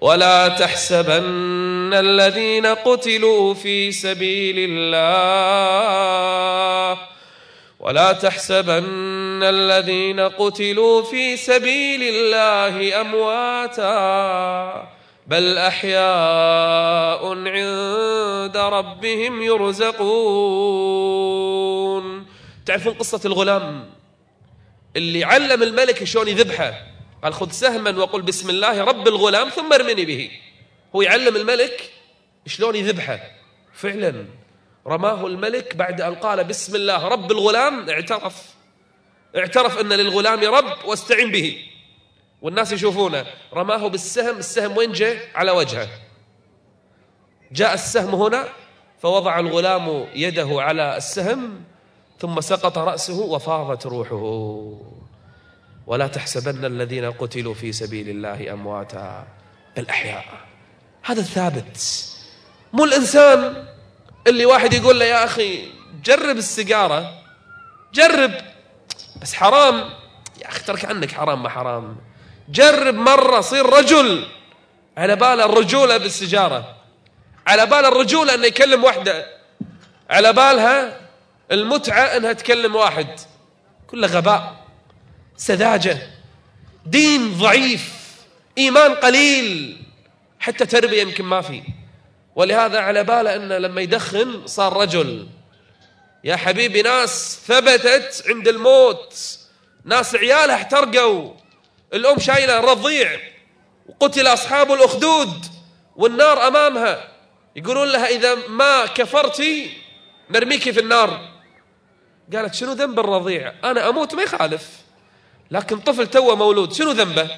ولا تحسبن الذين قتلوا في سبيل الله. ولا تحسبن الذين قتلوا في سبيل الله أمواتا. بل أحياء عند ربهم يرزقون. تعرفون قصة الغلام؟ اللي علم الملك شلون يذبحه. قال خذ سهما وقل بسم الله رب الغلام ثم ارمني به. هو يعلم الملك شلون يذبحه. فعلا رماه الملك بعد أن قال بسم الله رب الغلام اعترف. اعترف أن للغلام رب واستعن به. والناس يشوفونه رماه بالسهم السهم وين جاء؟ على وجهه. جاء السهم هنا فوضع الغلام يده على السهم ثم سقط رأسه وفاضت روحه. ولا تحسبن الذين قتلوا في سبيل الله أمواتا بل أحياء هذا الثابت مو الإنسان اللي واحد يقول له يا أخي جرب السيجارة جرب. بس حرام. يا أخي ترك عنك حرام ما حرام. جرب مرة صير رجل على بال الرجولة بالسجارة على بال الرجولة أنه يكلم واحدة على بالها المتعة أنها تكلم واحد. كله غباء. سذاجة. دين ضعيف. إيمان قليل. حتى تربية يمكن ما في. ولهذا على باله أنه لما يدخن صار رجل. يا حبيبي ناس ثبتت عند الموت. ناس عيالها احترقوا. الأم شايلة رضيع. وقتل أصحاب الأخدود. والنار أمامها. يقولون لها إذا ما كفرتي نرميك في النار. قالت شنو ذنب الرضيع؟ أنا أموت ما يخالف. لكن طفل توه مولود شنو ذنبه؟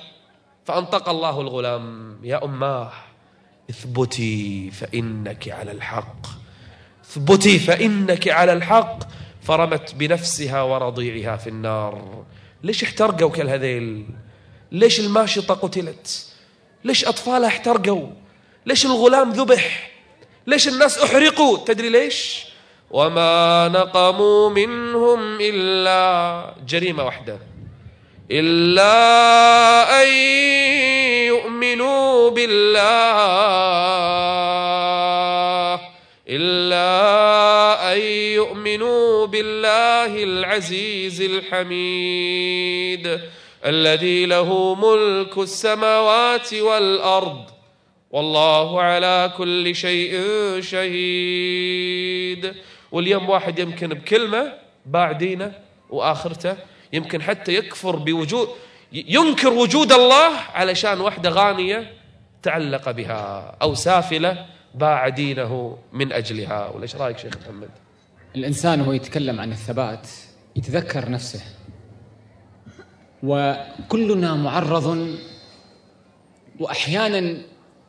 فأنطق الله الغلام يا أماه اثبتي فإنك على الحق. اثبتي فإنك على الحق. فرمت بنفسها ورضيعها في النار. ليش احترقوا كالهذيل؟ ليش الماشطة قتلت؟ ليش أطفالها احترقوا؟ ليش الغلام ذبح؟ ليش الناس أحرقوا؟ تدري ليش؟ وما نقموا منهم إلا جريمة واحدة إلا أن يؤمنوا بالله إلا أن يؤمنوا بالله العزيز الحميد الذي له ملك السماوات والأرض. والله على كل شيء شهيد. واليوم واحد يمكن بكلمة باع دينه وآخرته يمكن حتى يكفر بوجود ينكر وجود الله علشان وحدة غانية تعلق بها أو سافلة باع دينه من أجلها. ولا إيش رأيك شيخ محمد؟ الإنسان وهو يتكلم عن الثبات يتذكر نفسه. وكلنا معرض وأحيانا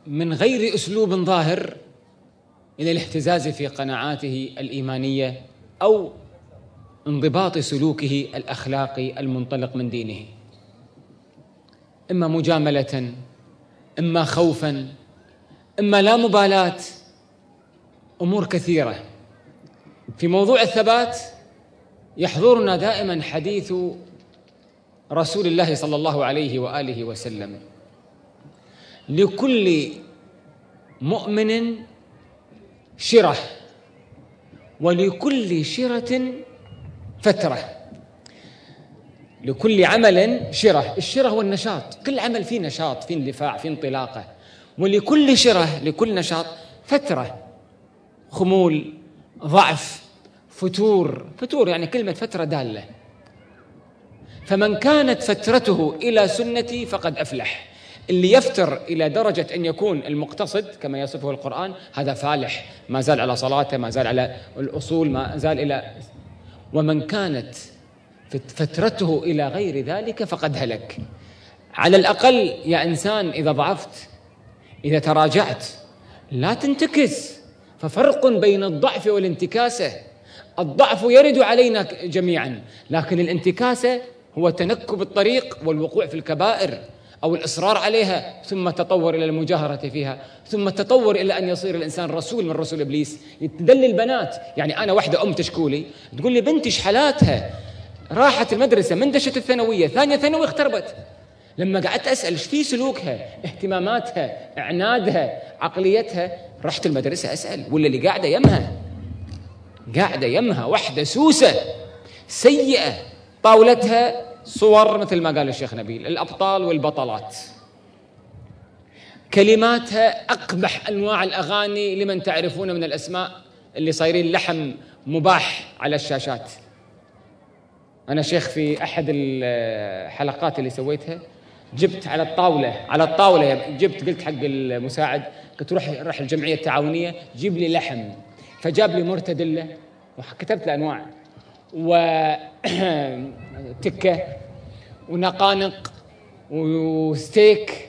من غير أسلوب ظاهر إلى الاهتزاز في قناعاته الإيمانية أو انضباط سلوكه الأخلاقي المنطلق من دينه. إما مجاملة إما خوفا إما لا مبالاة أمور كثيرة. في موضوع الثبات يحضرنا دائما حديث رسول الله صلى الله عليه وآله وسلم. لكل مؤمن شرة ولكل شرة فترة. لكل عمل شرة. الشرة هو النشاط. كل عمل فيه نشاط فيه اندفاع فيه انطلاقة. ولكل شرة لكل نشاط. فترة. خمول ضعف فتور. فتور يعني كلمة فترة دالة. فمن كانت فترته إلى سنتي فقد أفلح. اللي يفتر إلى درجة أن يكون المقتصد كما يصفه القرآن هذا فالح ما زال على صلاته ما زال على الأصول ما زال إلى ومن كانت فترته إلى غير ذلك فقد هلك. على الأقل يا إنسان إذا ضعفت إذا تراجعت لا تنتكس. ففرق بين الضعف والانتكاسة. الضعف يرد علينا جميعا لكن الانتكاسة هو تنكب الطريق والوقوع في الكبائر. أو الإصرار عليها ثم تطور إلى المجاهرة فيها ثم تطور إلى أن يصير الإنسان رسول من رسول إبليس. يتدلل البنات. يعني أنا واحدة أم تشكولي تقول لي بنتي حالاتها؟ راحت المدرسة من دشت الثانوية ثانية ثانوي اختربت. لما قعدت أسأل إيش في سلوكها اهتماماتها إعنادها عقليتها رحت المدرسة أسأل ولا اللي قاعدة يمها؟ قاعدة يمها واحدة سوسة سيئة طاولتها صور مثل ما قال الشيخ نبيل الأبطال والبطلات. كلماتها أقبح أنواع الأغاني لمن تعرفون من الأسماء اللي صايرين لحم مباح على الشاشات. أنا شيخ في أحد الحلقات اللي سويتها جبت على الطاولة على الطاولة جبت قلت حق المساعد قلت روح روح الجمعية التعاونية جيب لي لحم. فجاب لي مرتدلة وكتبت له انواع وتكه ونقانق وستيك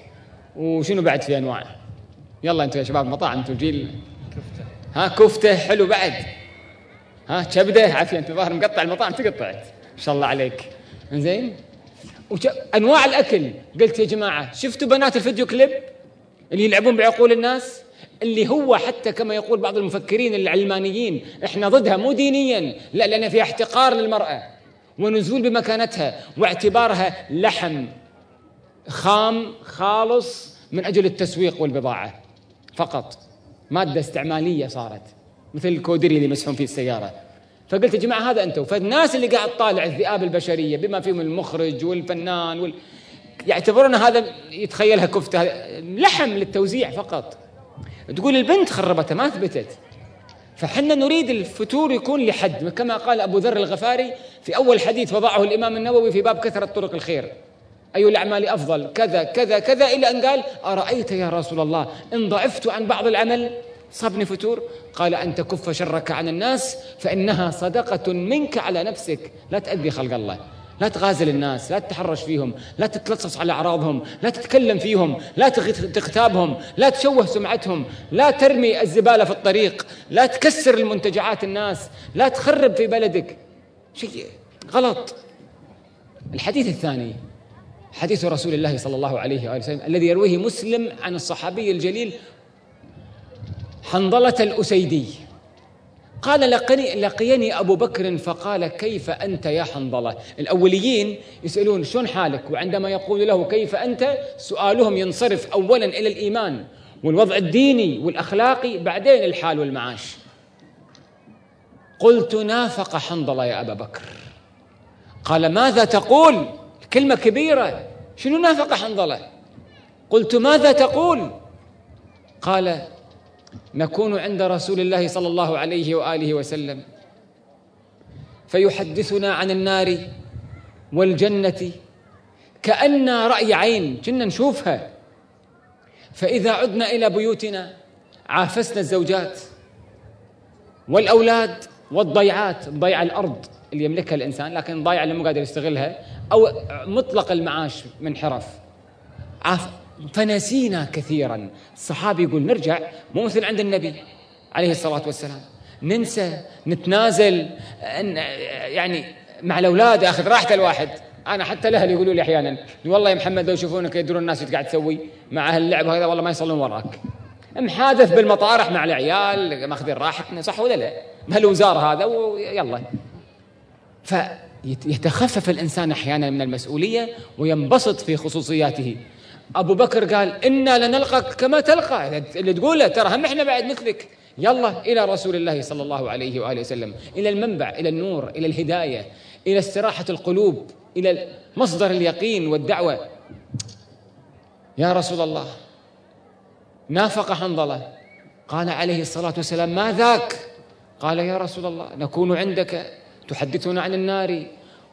وشنو بعد في أنواع؟ يلا أنتم يا شباب مطاعم أنتم جيل. كفتة. ها كفتة حلو بعد. ها كبدة عافية أنت ظاهر مقطع المطاعم تقطعت. ما شاء الله عليك. زين وش... أنواع الأكل؟ قلت يا جماعة شفتوا بنات الفيديو كليب اللي يلعبون بعقول الناس؟ اللي هو حتى كما يقول بعض المفكرين العلمانيين إحنا ضدها مو دينيا. لا لأن فيها احتقار للمرأة. ونزول بمكانتها واعتبارها لحم خام خالص من أجل التسويق والبضاعة فقط. مادة استعمالية صارت مثل الكودري اللي يمسحون فيه السيارة. فقلت يا جماعة هذا أنتم. فالناس اللي قاعد تطالع الذئاب البشرية بما فيهم المخرج والفنان وال... يعتبرون هذا يتخيلها كفتة. لحم للتوزيع فقط. تقول البنت خربتها ما ثبتت فحنا نريد الفتور يكون لحد كما قال أبو ذر الغفاري في أول حديث وضعه الإمام النووي في باب كثرة طرق الخير. أي الأعمال أفضل؟ كذا كذا كذا إلى أن قال أرأيت يا رسول الله إن ضعفت عن بعض العمل؟ صبني فتور. قال أن تكف شرك عن الناس فإنها صدقة منك على نفسك لا تأذي خلق الله. لا تغازل الناس لا تتحرش فيهم لا تتلصص على أعراضهم لا تتكلم فيهم لا تغتابهم لا تشوه سمعتهم لا ترمي الزبالة في الطريق لا تكسر المنتجعات الناس لا تخرب في بلدك. شيء غلط. الحديث الثاني حديث رسول الله صلى الله عليه وآله وسلم الذي يرويه مسلم عن الصحابي الجليل حنظلة الأسيدي. قال لقني لقيني أبو بكر فقال كيف أنت يا حنظلة؟ الأوليين يسألون شلون حالك؟ وعندما يقول له كيف أنت؟ سؤالهم ينصرف أولا إلى الإيمان والوضع الديني والأخلاقي بعدين الحال والمعاش. قلت نافق حنظلة يا أبا بكر. قال ماذا تقول؟ كلمة كبيرة. شنو نافق حنظلة؟ قلت ماذا تقول؟ قال نكون عند رسول الله صلى الله عليه وآله وسلم. فيحدثنا عن النار والجنة كأن رأي عين كنا نشوفها. فإذا عدنا إلى بيوتنا عافسنا الزوجات والأولاد والضيعات ضيع الأرض اللي يملكها الإنسان لكن ضايع اللي مو قادر يستغلها أو مطلق المعاش من حرف. عاف فنسينا كثيرا. الصحابي يقول نرجع مو مثل عند النبي عليه الصلاة والسلام. ننسى نتنازل يعني مع الأولاد أخذ راحته الواحد. أنا حتى الأهل يقولوا لي أحيانا والله يا محمد لو يشوفونك يدرون الناس إيش قاعد تسوي مع أهل اللعب وهذا والله ما يصلون وراك. محادث بالمطارح مع العيال ماخذين راحتنا صح ولا لا؟ بهالوزار هذا ويلا. فيتخفف الإنسان أحيانا من المسؤولية وينبسط في خصوصياته. أبو بكر قال إنا لنلقاك كما تلقى. اللي تقوله ترى هم إحنا بعد مثلك. يلا إلى رسول الله صلى الله عليه وآله وسلم إلى المنبع إلى النور إلى الهداية إلى استراحة القلوب إلى مصدر اليقين والدعوة. يا رسول الله نافق حنظلة. قال عليه الصلاة والسلام ما ذاك؟ قال يا رسول الله نكون عندك تحدثنا عن النار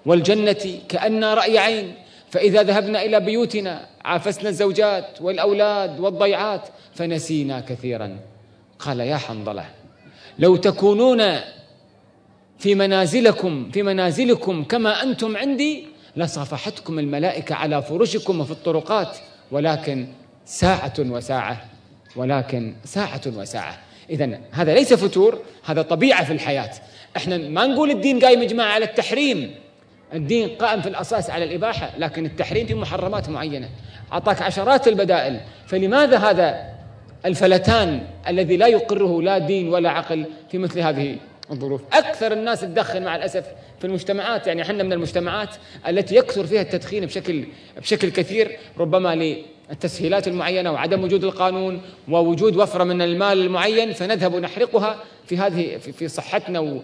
والجنة كأن رأي عين. فإذا ذهبنا إلى بيوتنا عافسنا الزوجات والأولاد والضيعات فنسينا كثيرا. قال يا حنظلة لو تكونون في منازلكم في منازلكم كما أنتم عندي لصافحتكم الملائكة على فرشكم وفي الطرقات ولكن ساعة وساعة ولكن ساعة وساعة. إذا هذا ليس فتور هذا طبيعة في الحياة. إحنا ما نقول الدين قايم يا جماعة على التحريم. الدين قائم في الأساس على الإباحة لكن التحريم في محرمات معينة. أعطاك عشرات البدائل. فلماذا هذا الفلتان الذي لا يقره لا دين ولا عقل في مثل هذه الظروف؟ أكثر الناس تدخن مع الأسف في المجتمعات يعني إحنا من المجتمعات التي يكثر فيها التدخين بشكل بشكل كثير ربما للتسهيلات المعينة وعدم وجود القانون ووجود وفرة من المال المعين فنذهب نحرقها في هذه في صحتنا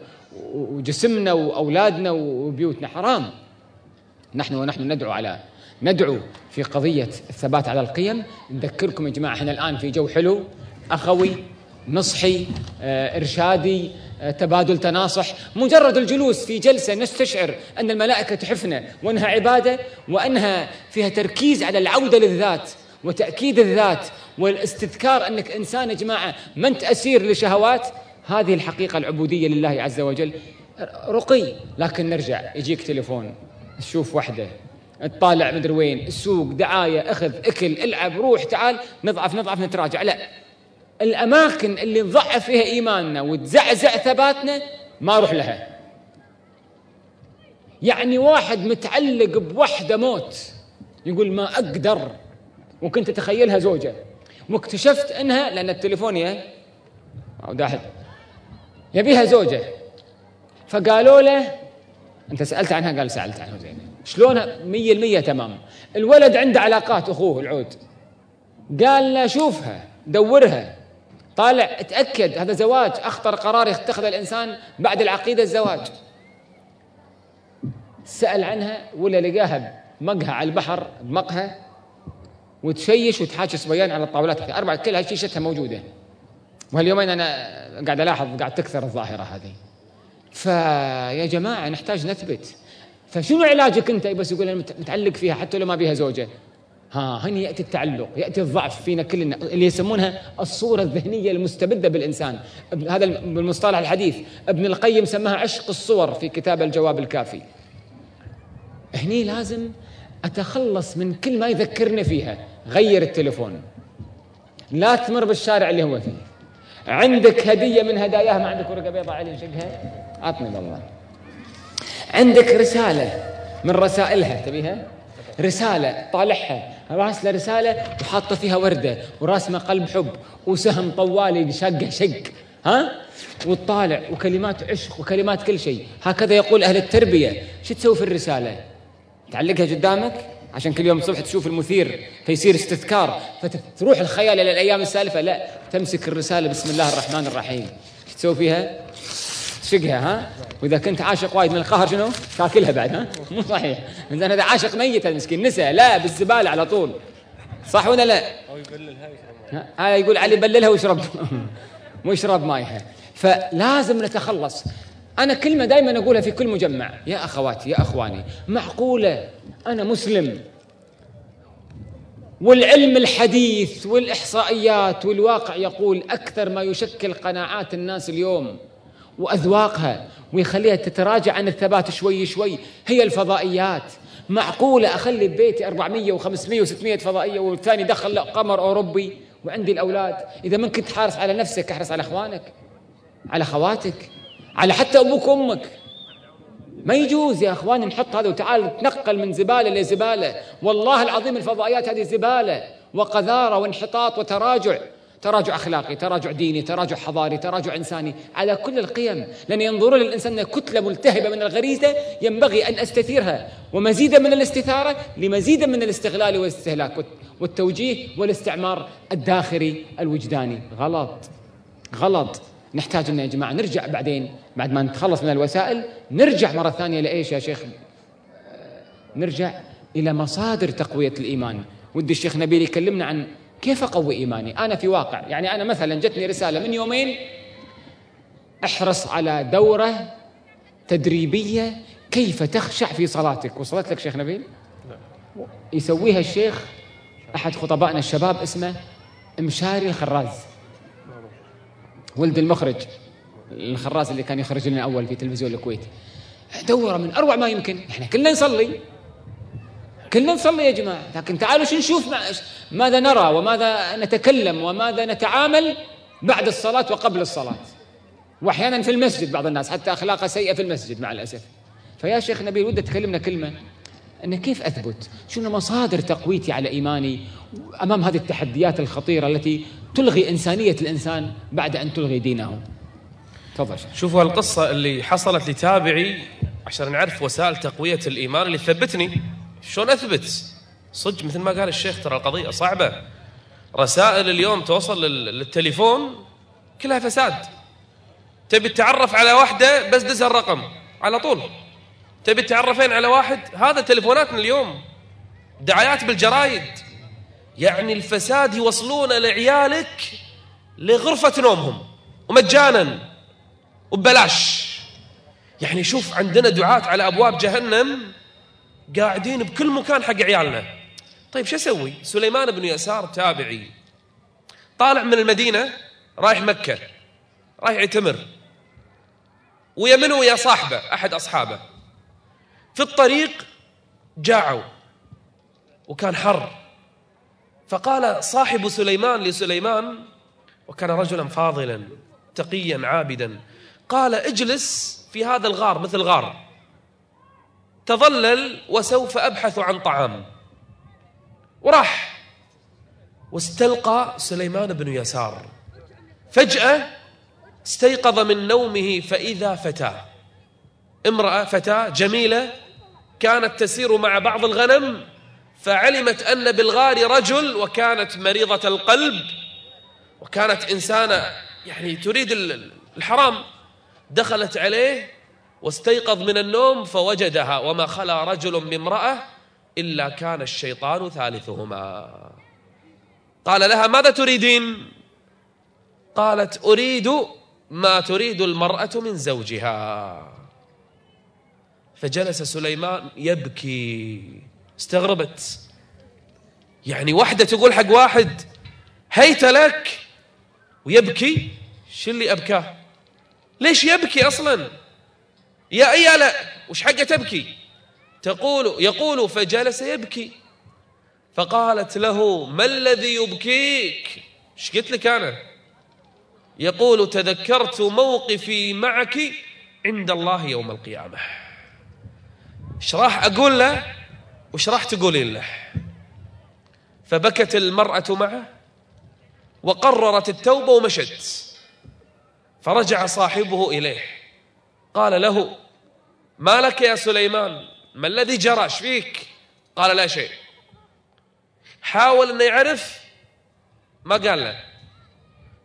وجسمنا وأولادنا وبيوتنا حرام. نحن ونحن ندعو على ندعو في قضية الثبات على القيم. نذكركم يا جماعة إحنا الآن في جو حلو أخوي نصحي آه، إرشادي آه، تبادل تناصح. مجرد الجلوس في جلسة نستشعر أن الملائكة تحفنا وأنها عبادة وأنها فيها تركيز على العودة للذات وتأكيد الذات والاستذكار أنك إنسان يا جماعة ما انت اسير لشهوات هذه الحقيقة العبودية لله عز وجل. رقي لكن نرجع يجيك تليفون تشوف وحدة تطالع مدري وين السوق دعاية أخذ أكل العب روح تعال نضعف نضعف نتراجع. لا الأماكن اللي نضعف فيها إيماننا وتزعزع ثباتنا ما أروح لها. يعني واحد متعلق بوحدة موت يقول ما أقدر. ممكن تتخيلها زوجة. واكتشفت إنها لأن التليفون يا أو داحد يبيها زوجة. فقالوا له أنت سألت عنها؟ قال سألت عنها زين. شلونها مية المية تمام. الولد عنده علاقات أخوه العود. قال له شوفها دورها. طالع اتأكد هذا زواج. أخطر قرار يتخذه الإنسان بعد العقيدة الزواج. سأل عنها ولا لقاها بمقهى على البحر بمقهى وتشيش وتحاكي صبيان على الطاولات. أربعة كلها شيشتها موجودة. وهاليومين أنا قاعد ألاحظ قاعد تكثر الظاهرة هذه. فيا جماعة نحتاج نثبت. فشنو علاجك أنت؟ بس يقول أنا متعلق فيها حتى لو ما بيها زوجة. ها هنا يأتي التعلق يأتي الضعف فينا كلنا اللي يسمونها الصورة الذهنية المستبدة بالإنسان. هذا بالمصطلح الحديث ابن القيم سماها عشق الصور في كتاب الجواب الكافي. هني لازم أتخلص من كل ما يذكرني فيها. غير التليفون. لا تمر بالشارع اللي هو فيه. عندك هدية من هداياها ما عندك ورقة بيضاء علي نشقها عطني والله عندك رسالة من رسائلها تبيها؟ رسالة طالعها. راسلة رسالة وحاطة فيها وردة وراسمة قلب حب وسهم طوالي شقه شق ها؟ وتطالع وكلمات عشق وكلمات كل شيء. هكذا يقول أهل التربية. شو تسوي في الرسالة؟ تعلقها قدامك؟ عشان كل يوم الصبح تشوف المثير فيصير استذكار. فتروح الخيال إلى الأيام السالفة لا تمسك الرسالة بسم الله الرحمن الرحيم. شو تسوي فيها؟ تشقها ها؟ وإذا كنت عاشق وايد من القهر شنو؟ تاكلها بعد ها؟ مو صحيح. زين هذا عاشق ميت المسكين نسى لا بالزبالة على طول. صح ولا لا؟ أو يبللها هذا يقول علي بللها واشرب واشرب مايها فلازم نتخلص. أنا كلمة دائما أقولها في كل مجمع. يا أخواتي يا أخواني معقولة؟ أنا مسلم. والعلم الحديث والإحصائيات والواقع يقول أكثر ما يشكل قناعات الناس اليوم وأذواقها ويخليها تتراجع عن الثبات شوي شوي هي الفضائيات. معقولة أخلي ببيتي 400 و500 و600 فضائية والثاني دخل قمر أوروبي وعندي الأولاد؟ إذا ما كنت حارس على نفسك أحرص على أخوانك على خواتك على حتى أبوك وأمك. ما يجوز يا اخواني نحط هذا وتعال نتنقل من زبالة لزبالة. والله العظيم الفضائيات هذه زبالة وقذارة وانحطاط وتراجع. تراجع أخلاقي، تراجع ديني، تراجع حضاري، تراجع إنساني. على كل القيم، لأن ينظرون للإنسان كتلة ملتهبة من الغريزة ينبغي أن أستثيرها. ومزيدا من الاستثارة لمزيدا من الاستغلال والاستهلاك والتوجيه والاستعمار الداخلي الوجداني، غلط. غلط. نحتاج ان يا جماعة نرجع بعدين بعد ما نتخلص من الوسائل نرجع مرة ثانية لايش يا شيخ؟ نرجع إلى مصادر تقوية الإيمان، ودي الشيخ نبيل يكلمنا عن كيف أقوي إيماني؟ أنا في واقع، يعني أنا مثلا جتني رسالة من يومين احرص على دورة تدريبية كيف تخشع في صلاتك، وصلت لك شيخ نبيل؟ يسويها الشيخ أحد خطبائنا الشباب اسمه مشاري الخراز ولد المخرج الخراز اللي كان يخرج لنا اول في تلفزيون الكويت. دورة من أروع ما يمكن. إحنا كلنا نصلي. كلنا نصلي يا جماعة. لكن تعالوا شو نشوف ماذا نرى وماذا نتكلم وماذا نتعامل بعد الصلاة وقبل الصلاة. وأحيانا في المسجد بعض الناس حتى اخلاقها سيئة في المسجد مع الأسف. فيا شيخ نبيل ودك تكلمنا كلمة. أن كيف أثبت؟ شنو مصادر تقويتي على إيماني أمام هذه التحديات الخطيرة التي تلغي إنسانية الإنسان بعد أن تلغي دينه؟ تفضل. شوفوا القصة اللي حصلت لتابعي عشان نعرف وسائل تقوية الإيمان اللي تثبتني شلون أثبت؟ صدق مثل ما قال الشيخ ترى القضية صعبة. رسائل اليوم توصل للتليفون كلها فساد. تبي تتعرف على واحدة بس دز الرقم على طول. تبي تتعرفين على واحد هذا تليفوناتنا اليوم. دعايات بالجرايد. يعني الفساد يوصلون لعيالك لغرفة نومهم ومجانا. وببلاش. يعني شوف عندنا دعاة على أبواب جهنم قاعدين بكل مكان حق عيالنا. طيب شو أسوي؟ سليمان بن يسار تابعي. طالع من المدينة رايح مكة رايح يعتمر ويا منو؟ ويا صاحبه أحد أصحابه. في الطريق جاعوا وكان حر. فقال صاحب سليمان لسليمان وكان رجلا فاضلا تقيا عابدا. قال اجلس في هذا الغار مثل غار. تظلل وسوف أبحث عن طعام. وراح. واستلقى سليمان بن يسار. فجأة استيقظ من نومه فإذا فتاه امرأة فتاة جميلة كانت تسير مع بعض الغنم فعلمت أن بالغار رجل وكانت مريضة القلب وكانت إنسانة يعني تريد الحرام. دخلت عليه واستيقظ من النوم فوجدها وما خلا رجل بامرأة إلا كان الشيطان ثالثهما. قال لها ماذا تريدين؟ قالت أريد ما تريد المرأة من زوجها. فجلس سليمان يبكي. استغربت. يعني واحدة تقول حق واحد هيت لك ويبكي شو اللي أبكاه؟ ليش يبكي أصلا؟ يا أي لا وش حقة تبكي؟ تقول يقول فجلس يبكي. فقالت له ما الذي يبكيك؟ إيش قلت لك أنا؟ يقول تذكرت موقفي معك عند الله يوم القيامة. إيش راح أقول له؟ وش راح تقولين له؟ فبكت المرأة معه وقررت التوبة ومشت. فرجع صاحبه إليه. قال له ما لك يا سليمان؟ ما الذي جرى؟ فيك؟ قال لا شيء. حاول انه يعرف ما قال له.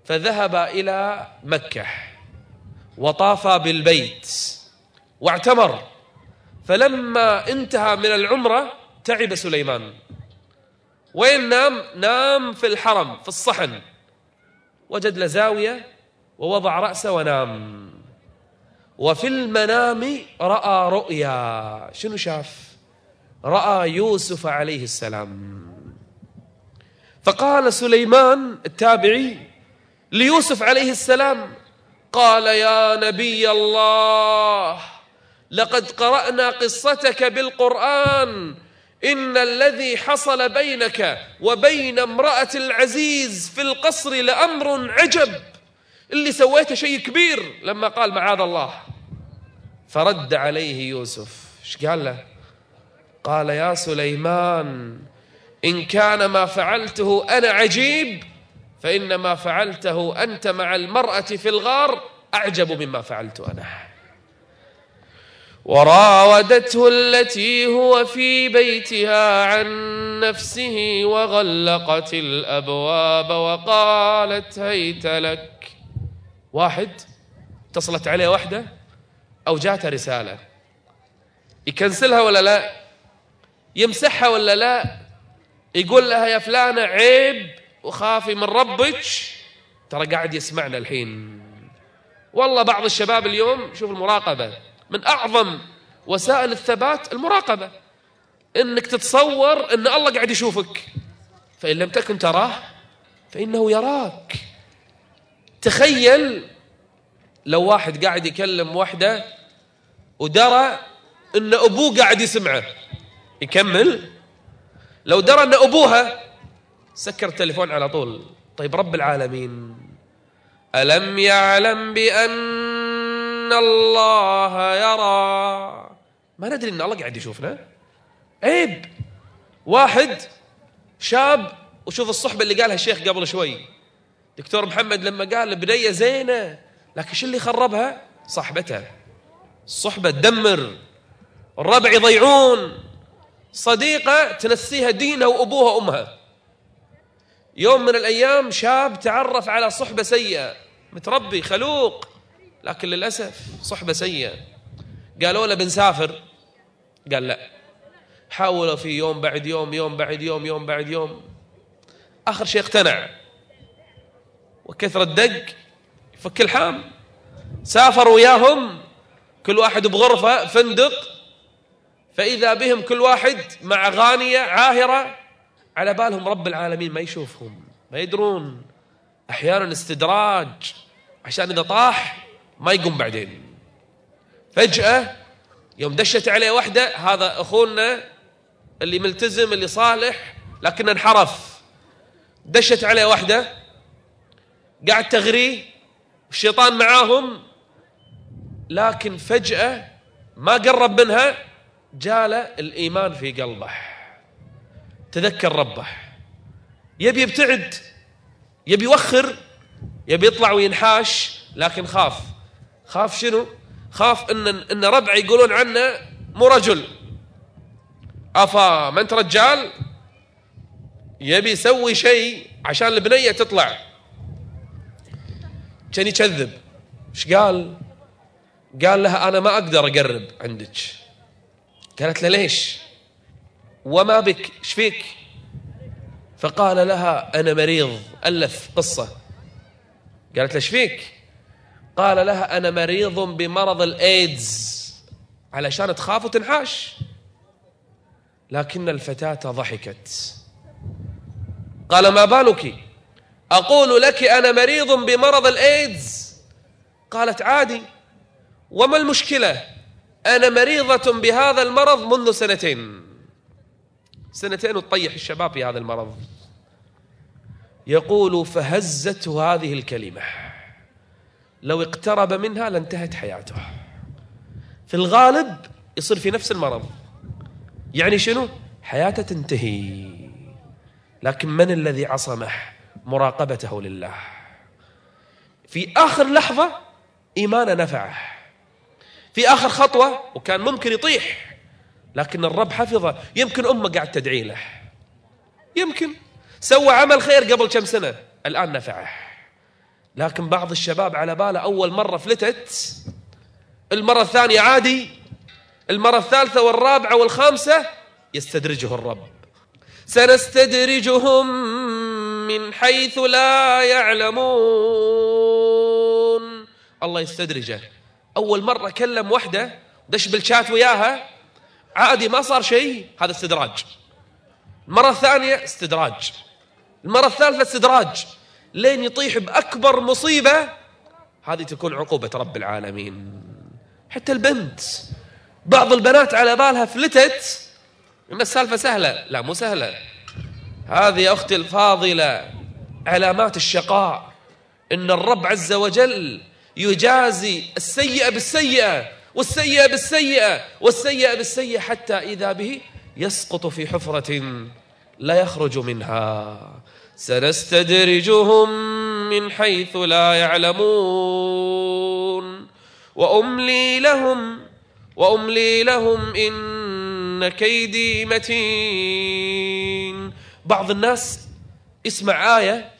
فذهب إلى مكة وطاف بالبيت واعتمر. فلما انتهى من العمرة تعب سليمان. وين نام؟ نام في الحرم في الصحن. وجد له زاوية ووضع رأسه ونام. وفي المنام رأى رؤيا. شنو شاف؟ رأى يوسف عليه السلام. فقال سليمان التابعي ليوسف عليه السلام قال يا نبي الله لقد قرأنا قصتك بالقرآن. إن الذي حصل بينك وبين امرأة العزيز في القصر لأمر عجب. اللي سويته شيء كبير لما قال معاذ الله. فرد عليه يوسف. إيش قال له؟ قال يا سليمان إن كان ما فعلته أنا عجيب فإن ما فعلته أنت مع المرأة في الغار أعجب مما فعلت أنا. وراودته التي هو في بيتها عن نفسه وغلقت الأبواب وقالت هيت لك واحد اتصلت عليه واحدة أو جاته رسالة. يكنسلها ولا لا؟ يمسحها ولا لا؟ يقول لها يا فلانة عيب وخافي من ربك. ترى قاعد يسمعنا الحين. والله بعض الشباب اليوم شوف المراقبة من أعظم وسائل الثبات المراقبة. إنك تتصور إن الله قاعد يشوفك. فإن لم تكن تراه فإنه يراك. تخيل لو واحد قاعد يكلم واحدة ودرى إن أبوه قاعد يسمعه. يكمل. لو درى إن أبوها سكر التليفون على طول. طيب رب العالمين ألم يعلم بأن الله يرى؟ ما ندري إن الله قاعد يشوفنا. عيب. واحد شاب وشوف الصحبة اللي قالها الشيخ قبل شوي. دكتور محمد لما قال البنيه زينة لكن شو اللي خربها؟ صاحبتها. الصحبه تدمر. الربع يضيعون. صديقة تنسيها دينها وأبوها وأمها. يوم من الأيام شاب تعرف على صحبة سيئة. متربي خلوق. لكن للأسف صحبة سيئة. قالوا له بنسافر قال لا. حاولوا في يوم بعد يوم يوم بعد يوم يوم بعد يوم. آخر شيء اقتنع. وكثر الدق يفك الحام. سافر وياهم كل واحد بغرفة فندق. فإذا بهم كل واحد مع غانية عاهرة على بالهم رب العالمين ما يشوفهم ما يدرون. أحيانا استدراج عشان إذا طاح ما يقوم بعدين. فجأة يوم دشت عليه وحدة هذا أخونا اللي ملتزم اللي صالح لكنه انحرف. دشت عليه وحدة قاعد تغريه الشيطان معاهم. لكن فجأة ما قرب منها جال الإيمان في قلبه. تذكر ربه. يبي يبتعد يبي يوخر يبي يطلع وينحاش لكن خاف. خاف شنو؟ خاف إن إن ربعه يقولون عنه مو رجل. أفا ما أنت رجال؟ يبي يسوي شيء عشان البنية تطلع. كان يكذب. إيش قال؟ قال لها أنا ما أقدر أقرب عندك. قالت له ليش؟ وما بك إيش فيك؟ فقال لها أنا مريض ألف قصة. قالت له إيش فيك؟ قال لها أنا مريض بمرض الإيدز. علشان تخاف وتنحاش. لكن الفتاة ضحكت. قال ما بالك؟ أقول لك أنا مريض بمرض الإيدز. قالت عادي. وما المشكلة؟ أنا مريضة بهذا المرض منذ سنتين. سنتين وتطيح الشباب في هذا المرض. يقول فهزته هذه الكلمة. لو اقترب منها لانتهت حياته. في الغالب يصير في نفس المرض. يعني شنو؟ حياته تنتهي. لكن من الذي عصمه؟ مراقبته لله. في آخر لحظة إيمانه نفعه. في آخر خطوة وكان ممكن يطيح لكن الرب حفظه. يمكن أمه قاعد تدعي له. يمكن. سوى عمل خير قبل كم سنة الآن نفعه. لكن بعض الشباب على باله أول مرة فلتت المرة الثانية عادي المرة الثالثة والرابعة والخامسة يستدرجه الرب. سنستدرجهم من حيث لا يعلمون. الله يستدرجه. أول مرة كلم وحدة دش بالشات وياها عادي ما صار شيء هذا استدراج. المرة الثانية استدراج. المرة الثالثة استدراج. لين يطيح بأكبر مصيبة هذه تكون عقوبة رب العالمين. حتى البنت. بعض البنات على بالها فلتت. إن السالفة سهلة. لا مو سهلة. هذه يا أختي الفاضلة علامات الشقاء. إن الرب عز وجل يجازي السيئة بالسيئة والسيئة بالسيئة والسيئة بالسيئة حتى إذا به يسقط في حفرة لا يخرج منها. سنستدرجهم من حيث لا يعلمون. وأملي لهم وأملي لهم إن كيدي متين. بعض الناس يسمع آية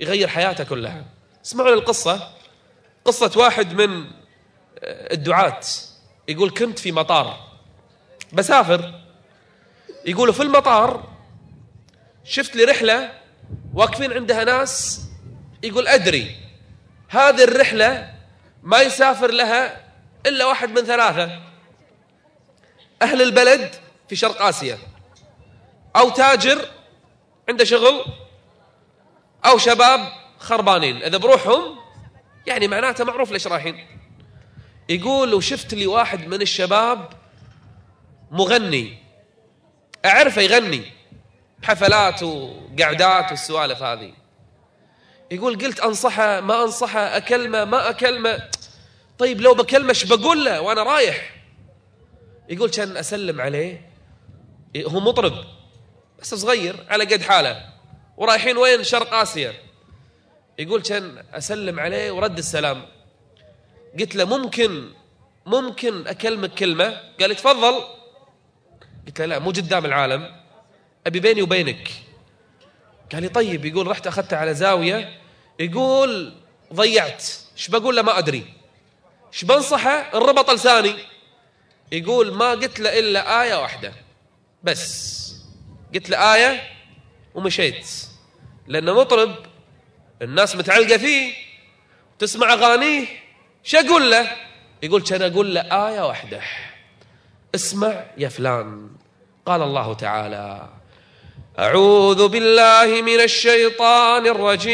يغير حياته كلها. اسمعوا القصة قصة واحد من الدعاة. يقول كنت في مطار. بسافر. يقولوا في المطار شفت لي رحلة واقفين عندها ناس. يقول أدري هذه الرحلة ما يسافر لها إلا واحد من ثلاثة. أهل البلد في شرق آسيا. أو تاجر عنده شغل أو شباب خربانين إذا بروحهم يعني معناته معروف ليش رايحين. يقول وشفت لي واحد من الشباب مغني أعرفه يغني حفلات وقعدات والسوالف هذه. يقول قلت أنصحه ما أنصحه أكلمه ما أكلمه. طيب لو بكلمه إيش بقول له؟ وأنا رايح. يقول كان أسلم عليه هو مطرب. بس صغير على قد حاله. ورايحين وين؟ شرق آسيا. يقول كان أسلم عليه ورد السلام. قلت له ممكن ممكن أكلمك كلمة؟ قال تفضل. قلت له لا مو قدام العالم. أبي بيني وبينك. قال لي طيب. يقول رحت أخذته على زاوية. يقول ضيعت. إيش بقول له؟ ما أدري. إيش بنصحه؟ انربط لساني. يقول ما قلت له إلا آية واحدة. بس. قلت له آية ومشيت. لأنه مطرب الناس متعلقة فيه تسمع أغانيه شو أقول له؟ يقول كان أقول له آية واحدة. اسمع يا فلان. قال الله تعالى أعوذ بالله من الشيطان الرجيم.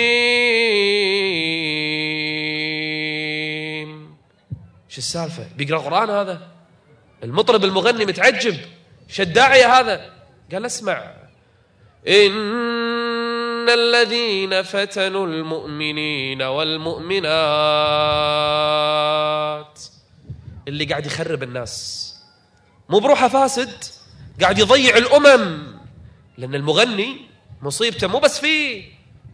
شو السالفة؟ بيقرأ قرآن هذا؟ المطرب المغني متعجب. شداعية هذا؟ قال اسمع. إن الذين فتنوا المؤمنين والمؤمنات. اللي قاعد يخرب الناس. مو بروحه فاسد قاعد يضيع الأمم. لأن المغني مصيبته مو بس فيه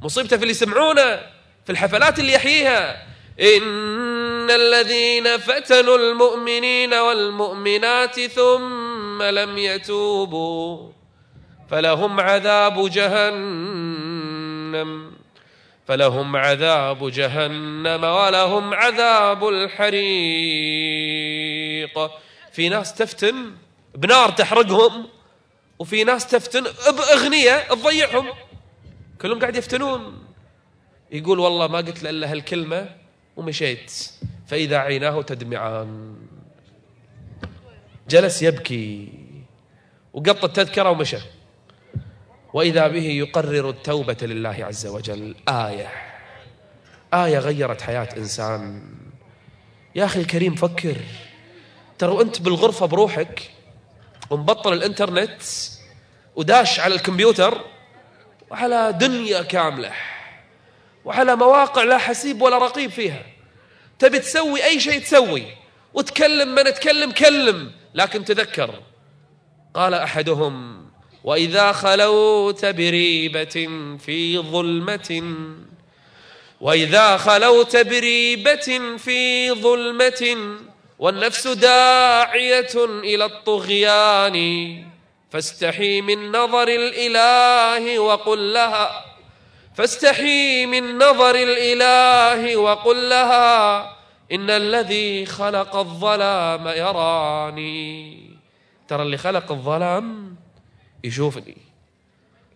مصيبته في اللي يسمعونه في الحفلات اللي يحييها. إن الذين فتنوا المؤمنين والمؤمنات ثم لم يتوبوا. فلهم عذاب جهنم فلهم عذاب جهنم ولهم عذاب الحريق. في ناس تفتن بنار تحرقهم وفي ناس تفتن بأغنية تضيعهم. كلهم قاعد يفتنون. يقول والله ما قلت له إلا هالكلمة ومشيت فإذا عيناه تدمعان. جلس يبكي وقط التذكرة ومشى. وإذا به يقرر التوبة لله عز وجل. آية. آية غيرت حياة إنسان. يا أخي الكريم فكر. ترى أنت بالغرفة بروحك ومبطل الإنترنت وداش على الكمبيوتر وعلى دنيا كاملة وعلى مواقع لا حسيب ولا رقيب فيها. تبي تسوي أي شيء تسوي. وتكلم من تكلم كلم. لكن تذكر. قال أحدهم وإذا خلوت بريبة في ظلمة وإذا خلوت بريبة في ظلمة والنفس داعية إلى الطغيان فاستحي من نظر الإله وقل لها فاستحي من نظر الإله وقل لها إن الذي خلق الظلام يراني. ترى اللي خلق الظلام يشوفني.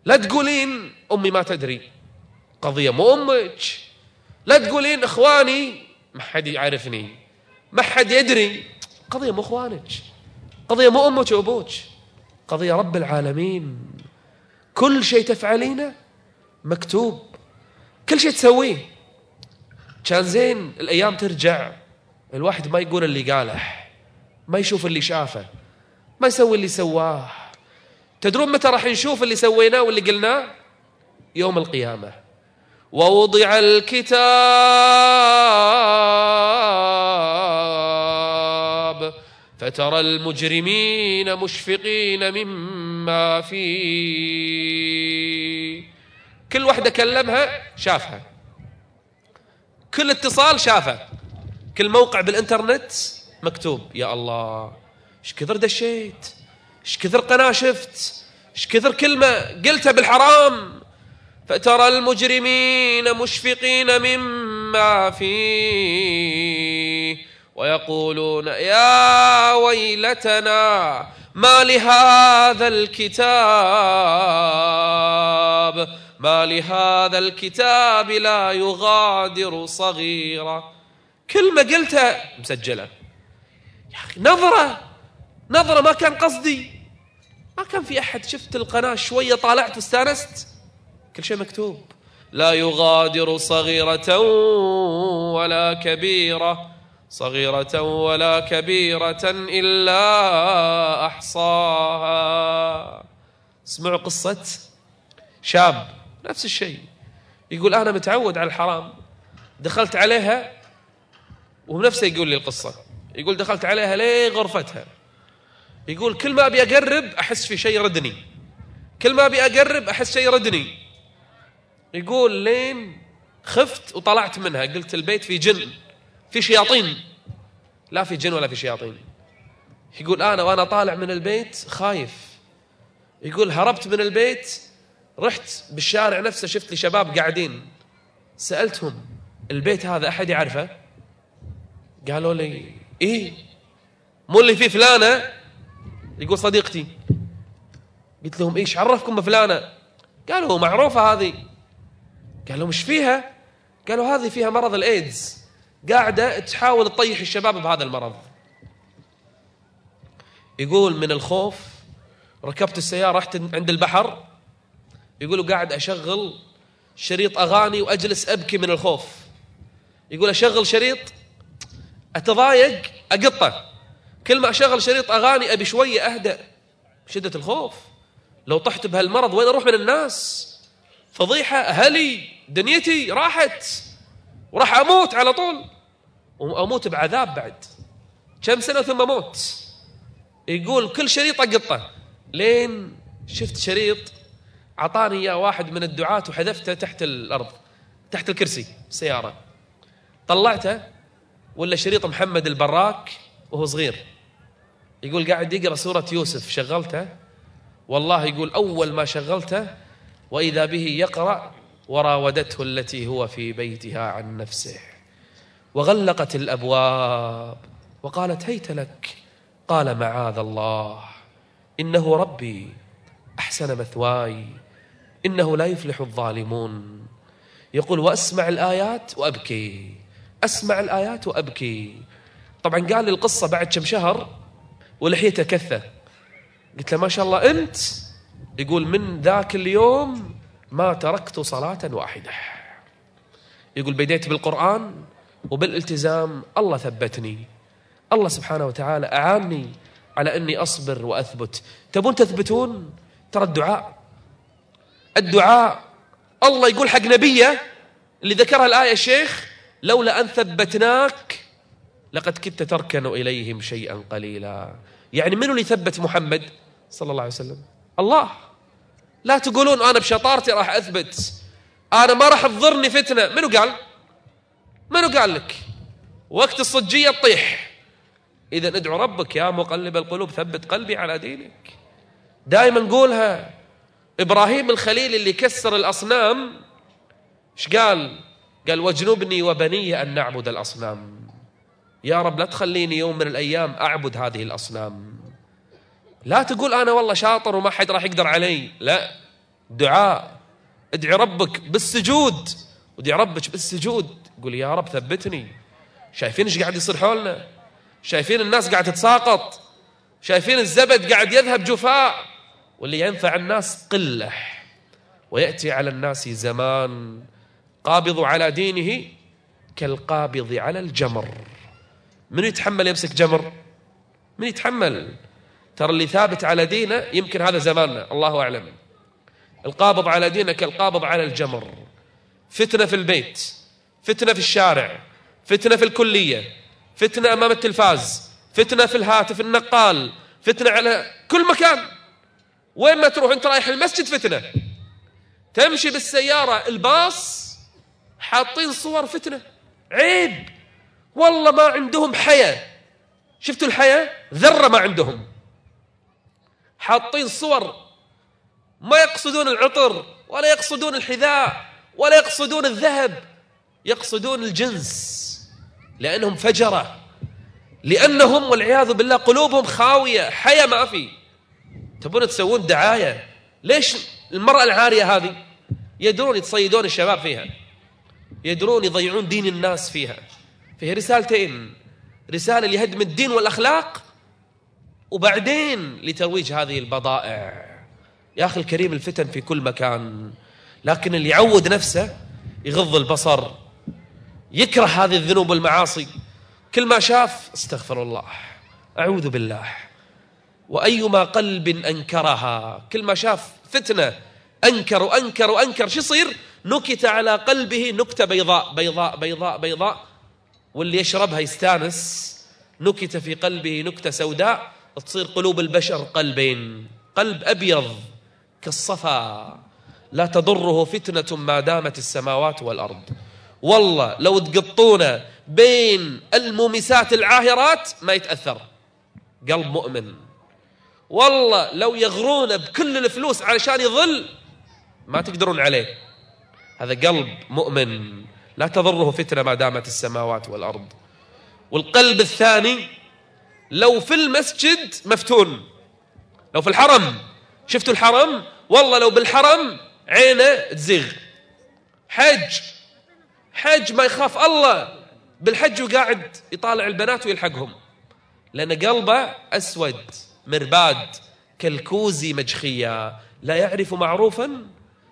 لا تقولين أمي ما تدري. قضية مو أمك. لا تقولين إخواني ما حد يعرفني. ما حد يدري. قضية مو إخوانك. قضية مو أمك وأبوك. قضية رب العالمين. كل شيء تفعلينه مكتوب. كل شيء تسويه. كان زين الأيام ترجع. الواحد ما يقول اللي قاله. ما يشوف اللي شافه. ما يسوي اللي سواه. تدرون متى راح نشوف اللي سويناه واللي قلناه؟ يوم القيامة. ووضع الكتاب فترى المجرمين مشفقين مما فيه. كل واحدة كلمها شافها. كل اتصال شافه. كل موقع بالإنترنت مكتوب يا الله إيش كثر دشيت؟ إيش كثر قناة شفت إيش كثر كلمة قلتها بالحرام. فترى المجرمين مشفقين مما فيه ويقولون يا ويلتنا ما لهذا الكتاب ما لهذا الكتاب لا يغادر صغيرة كلمة قلتها مسجلة. يا أخي نظرة نظرة ما كان قصدي. ما كان في أحد. شفت القناة شوية طالعت واستانست. كل شيء مكتوب. لا يغادر صغيرة ولا كبيرة. صغيرة ولا كبيرة إلا أحصاها. اسمعوا قصة شاب. نفس الشيء. يقول أنا متعود على الحرام. دخلت عليها ونفسه يقول لي القصة. يقول دخلت عليها ليه غرفتها؟ يقول كل ما أبي أقرب أحس في شيء ردني كل ما أبي أقرب أحس شيء ردني يقول لين خفت وطلعت منها. قلت البيت في جن في شياطين. لا في جن ولا في شياطين. يقول أنا وأنا طالع من البيت خايف. يقول هربت من البيت رحت بالشارع نفسه شفت لي شباب قاعدين. سألتهم البيت هذا أحد يعرفه؟ قالوا لي إيه؟ مو اللي فيه فلانة يقول صديقتي. قلت لهم إيش عرفكم بفلانة؟ قالوا معروفة هذه. قالوا مش فيها؟ قالوا هذه فيها مرض الإيدز. قاعدة تحاول تطيح الشباب بهذا المرض. يقول من الخوف ركبت السيارة رحت عند البحر. يقولوا قاعد أشغل شريط أغاني وأجلس أبكي من الخوف. يقول أشغل شريط أتضايق أقطه كل ما أشغل شريط أغاني أبي شوية أهدأ. شدة الخوف. لو طحت بهالمرض وين أروح من الناس؟ فضيحة أهلي دنيتي راحت. وراح أموت على طول. وأموت بعذاب بعد. كم سنة ثم أموت؟ يقول كل شريط أقطه. لين شفت شريط أعطاني إياه واحد من الدعاة وحذفته تحت الأرض تحت الكرسي السيارة طلعته ولا شريط محمد البراك وهو صغير. يقول قاعد يقرأ سورة يوسف شغلته؟ والله يقول أول ما شغلته وإذا به يقرأ وراودته التي هو في بيتها عن نفسه. وغلقت الأبواب وقالت هيت لك؟ قال معاذ الله إنه ربي أحسن مثواي إنه لا يفلح الظالمون. يقول وأسمع الآيات وأبكي أسمع الآيات وأبكي. طبعا قال لي القصة بعد كم شهر ولحيته كثة قلت له ما شاء الله أنت؟ يقول من ذاك اليوم ما تركت صلاة واحدة. يقول بديت بالقرآن وبالالتزام الله ثبتني. الله سبحانه وتعالى أعاني على أني أصبر وأثبت. تبون تثبتون؟ ترى الدعاء. الدعاء الله يقول حق نبيه اللي ذكرها الآية الشيخ لولا أن ثبتناك لقد كدت تركن إليهم شيئا قليلا. يعني منو اللي ثبت محمد صلى الله عليه وسلم؟ الله. لا تقولون أنا بشطارتي راح أثبت. أنا ما راح تضرني فتنة. منو قال؟ منو قال لك؟ وقت الصجية تطيح. إذا ادعو ربك يا مقلب القلوب ثبت قلبي على دينك. دائما نقولها. إبراهيم الخليل اللي كسر الأصنام إيش قال؟ قال واجنبني وبني أن نعبد الأصنام. يا رب لا تخليني يوم من الأيام أعبد هذه الأصنام. لا تقول أنا والله شاطر وما حد راح يقدر علي. لا. دعاء. ادعي ربك بالسجود. ودعي ربك بالسجود. قول يا رب ثبتني. شايفين إيش قاعد يصير حولنا؟ شايفين الناس قاعد تتساقط؟ شايفين الزبد قاعد يذهب جفاء؟ واللي ينفع الناس قلة. ويأتي على الناس زمان قابض على دينه كالقابض على الجمر. من يتحمل يمسك جمر من يتحمل. ترى اللي ثابت على دينه يمكن هذا زماننا الله أعلم. القابض على دينه كالقابض على الجمر. فتنة في البيت فتنة في الشارع فتنة في الكلية فتنة أمام التلفاز فتنة في الهاتف النقال فتنة على كل مكان. وين ما تروح أنت رايح المسجد فتنة. تمشي بالسيارة الباص حاطين صور فتنة. عيب. والله ما عندهم حياة. شفتوا الحياة؟ ذرة ما عندهم. حاطين صور. ما يقصدون العطر ولا يقصدون الحذاء ولا يقصدون الذهب. يقصدون الجنس. لأنهم فجرة. لأنهم والعياذ بالله قلوبهم خاوية. حياة ما في. تبون تسوون دعاية؟ ليش المرأة العارية هذه؟ يدرون يتصيدون الشباب فيها. يدرون يضيعون دين الناس فيها. فيها رسالتين. رسالة لهدم الدين والأخلاق وبعدين لترويج هذه البضائع. يا أخي الكريم الفتن في كل مكان لكن اللي يعود نفسه يغض البصر يكره هذه الذنوب والمعاصي. كل ما شاف استغفر الله. أعوذ بالله. وأيما قلب أنكرها كل ما شاف فتنة أنكر وأنكر وأنكر شو يصير؟ نكت على قلبه نكتة بيضاء بيضاء بيضاء بيضاء. واللي يشربها يستانس نكت في قلبه نكتة سوداء تصير قلوب البشر قلبين قلب أبيض كالصفا. لا تضره فتنة ما دامت السماوات والأرض. والله لو تقطونه بين المومسات العاهرات ما يتأثر. قلب مؤمن. والله لو يغرونه بكل الفلوس علشان يظل ما تقدرون عليه. هذا قلب مؤمن. لا تضره فتنة ما دامت السماوات والأرض. والقلب الثاني لو في المسجد مفتون. لو في الحرم. شفتوا الحرم؟ والله لو بالحرم عينه تزيغ. حج. حج ما يخاف الله. بالحج وقاعد يطالع البنات ويلحقهم. لأن قلبه أسود مرباد كالكوز مجخيا لا يعرف معروفا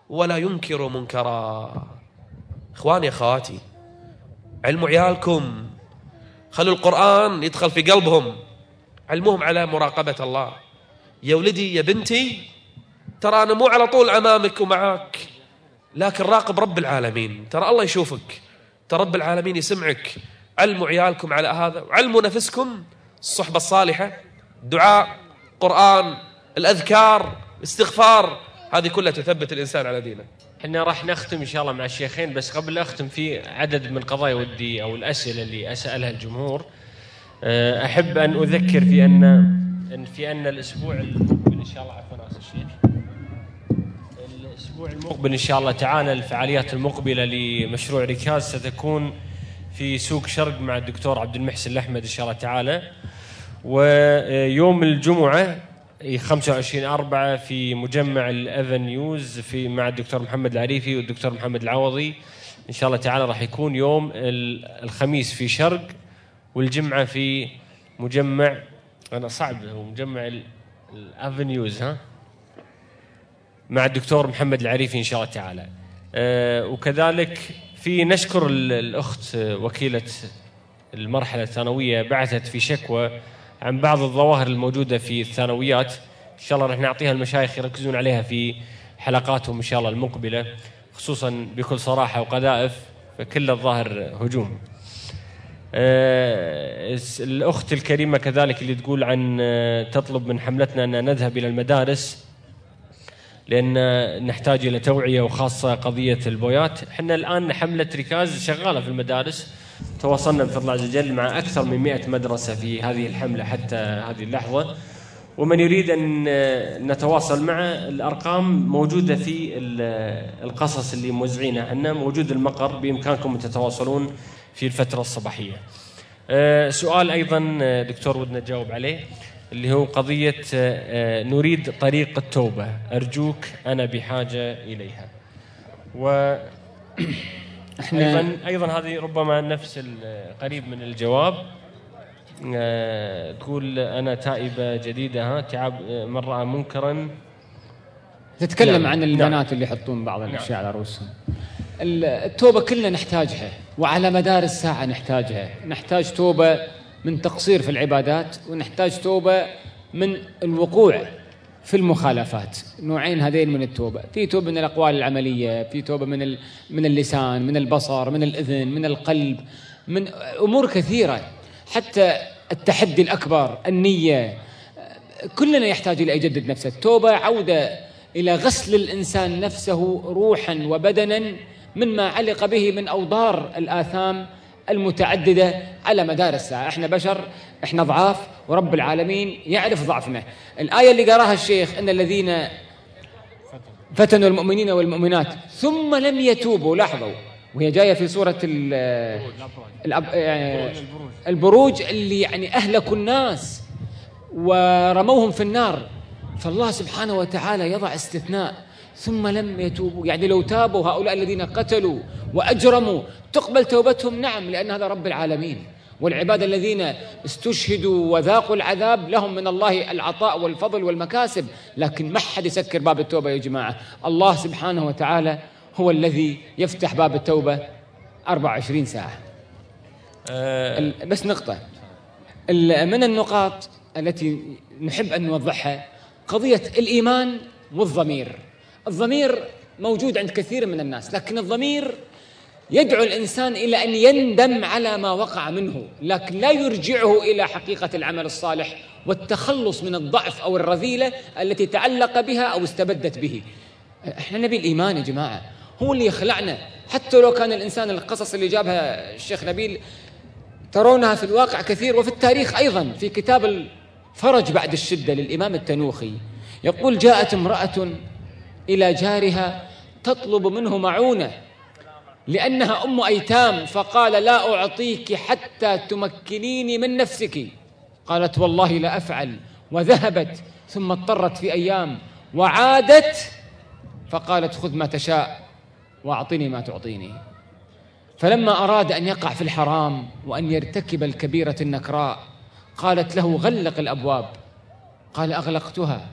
ولا ينكر منكرا. إخواني أخواتي علموا عيالكم. خلوا القرآن يدخل في قلبهم. علموهم على مراقبة الله. يا ولدي يا بنتي ترى أنا مو على طول أمامك ومعاك لكن راقب رب العالمين. ترى الله يشوفك. ترى رب العالمين يسمعك. علموا عيالكم على هذا. وعلموا نفسكم. الصحبة الصالحة دعاء قرآن الأذكار استغفار هذه كلها تثبت الإنسان على دينه. إحنا راح نختم إن شاء الله مع الشيخين بس قبل أختم في عدد من القضايا ودي أو الأسئلة اللي أسألها الجمهور. أه، أحب أن أذكر في ان إن في أن الأسبوع المقبل إن شاء الله عفوا الشيخ. الأسبوع المقبل إن شاء الله تعالى الفعاليات المقبلة لمشروع ركاز ستكون في سوق شرق مع الدكتور عبد المحسن الأحمد إن شاء الله تعالى. ويوم الجمعة 25 4 في مجمع الافنيوز في مع الدكتور محمد العريفي والدكتور محمد العوضي. إن شاء الله تعالى راح يكون يوم الخميس في شرق والجمعة في مجمع أنا صعب هو مجمع الافنيوز ها؟ مع الدكتور محمد العريفي إن شاء الله تعالى. أه وكذلك في نشكر الأخت وكيلة المرحلة الثانوية بعثت في شكوى عن بعض الظواهر الموجودة في الثانويات. إن شاء الله راح نعطيها المشايخ يركزون عليها في حلقاتهم إن شاء الله المقبلة خصوصا بكل صراحة وقذائف فكل الظاهر هجوم. آه، الأخت الكريمة كذلك اللي تقول عن آه، تطلب من حملتنا أن نذهب إلى المدارس لأن نحتاج إلى توعية وخاصة قضية البويات. إحنا الآن حملة ركاز شغالة في المدارس. تواصلنا بفضل الله عز وجل مع أكثر من 100 مدرسة في هذه الحملة حتى هذه اللحظة. ومن يريد أن نتواصل معه الأرقام موجودة في القصص اللي موزعينها. عنا موجود المقر بإمكانكم أن تتواصلون في الفترة الصباحية. آه، سؤال أيضا آه، دكتور ودنا نجاوب عليه اللي هو قضية آه، نريد طريق التوبة. أرجوك أنا بحاجة إليها. و إحنا أيضا أيضا هذه ربما نفس قريب من الجواب آه، تقول أنا تائبة جديدة ها تعب من راى منكرا تتكلم نعم. عن البنات نعم. اللي يحطون بعض الأشياء نعم. على رؤوسهم التوبة كلنا نحتاجها وعلى مدار الساعة نحتاجها نحتاج توبة من تقصير في العبادات ونحتاج توبة من الوقوع في المخالفات. نوعين هذين من التوبة. في توبة من الأقوال العملية في توبة من من اللسان من البصر من الأذن من القلب من أمور كثيرة. حتى التحدي الأكبر النية. كلنا يحتاج إلى يجدد نفسه. التوبة عودة إلى غسل الإنسان نفسه روحا وبدنا مما علق به من أوضار الآثام المتعددة على مدار الساعة. إحنا بشر إحنا ضعاف ورب العالمين يعرف ضعفنا. الآية اللي قراها الشيخ إن الذين فتنوا المؤمنين والمؤمنات ثم لم يتوبوا لاحظوا وهي جاية في سورة يعني البروج اللي يعني أهلكوا الناس ورموهم في النار. فالله سبحانه وتعالى يضع استثناء ثم لم يتوبوا. يعني لو تابوا هؤلاء الذين قتلوا وأجرموا تقبل توبتهم. نعم لأن هذا رب العالمين. والعباد الذين استشهدوا وذاقوا العذاب لهم من الله العطاء والفضل والمكاسب. لكن ما حد يسكر باب التوبة يا جماعة؟ الله سبحانه وتعالى هو الذي يفتح باب التوبة 24 ساعة. أه. بس نقطة. من النقاط التي نحب أن نوضحها؟ قضية الإيمان والضمير. الضمير موجود عند كثير من الناس لكن الضمير يدعو الإنسان إلى أن يندم على ما وقع منه لكن لا يرجعه إلى حقيقة العمل الصالح والتخلص من الضعف أو الرذيلة التي تعلق بها أو استبدت به. إحنا نبي الإيمان يا جماعة هو اللي يخلعنا حتى لو كان الإنسان القصص اللي جابها الشيخ نبيل ترونها في الواقع كثير وفي التاريخ أيضا في كتاب الفرج بعد الشدة للإمام التنوخي يقول جاءت امرأة إلى جارها تطلب منه معونة لأنها أم أيتام فقال لا أعطيك حتى تمكنيني من نفسك. قالت والله لا أفعل وذهبت ثم اضطرت في أيام وعادت فقالت خذ ما تشاء وأعطني ما تعطيني. فلما أراد أن يقع في الحرام وأن يرتكب الكبيرة النكراء قالت له غلق الأبواب. قال أغلقتها.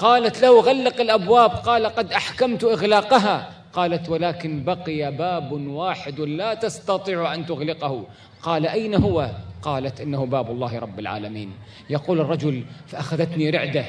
قالت له غلق الأبواب قال قد أحكمت إغلاقها. قالت ولكن بقي باب واحد لا تستطيع أن تغلقه. قال أين هو؟ قالت إنه باب الله رب العالمين. يقول الرجل فأخذتني رعدة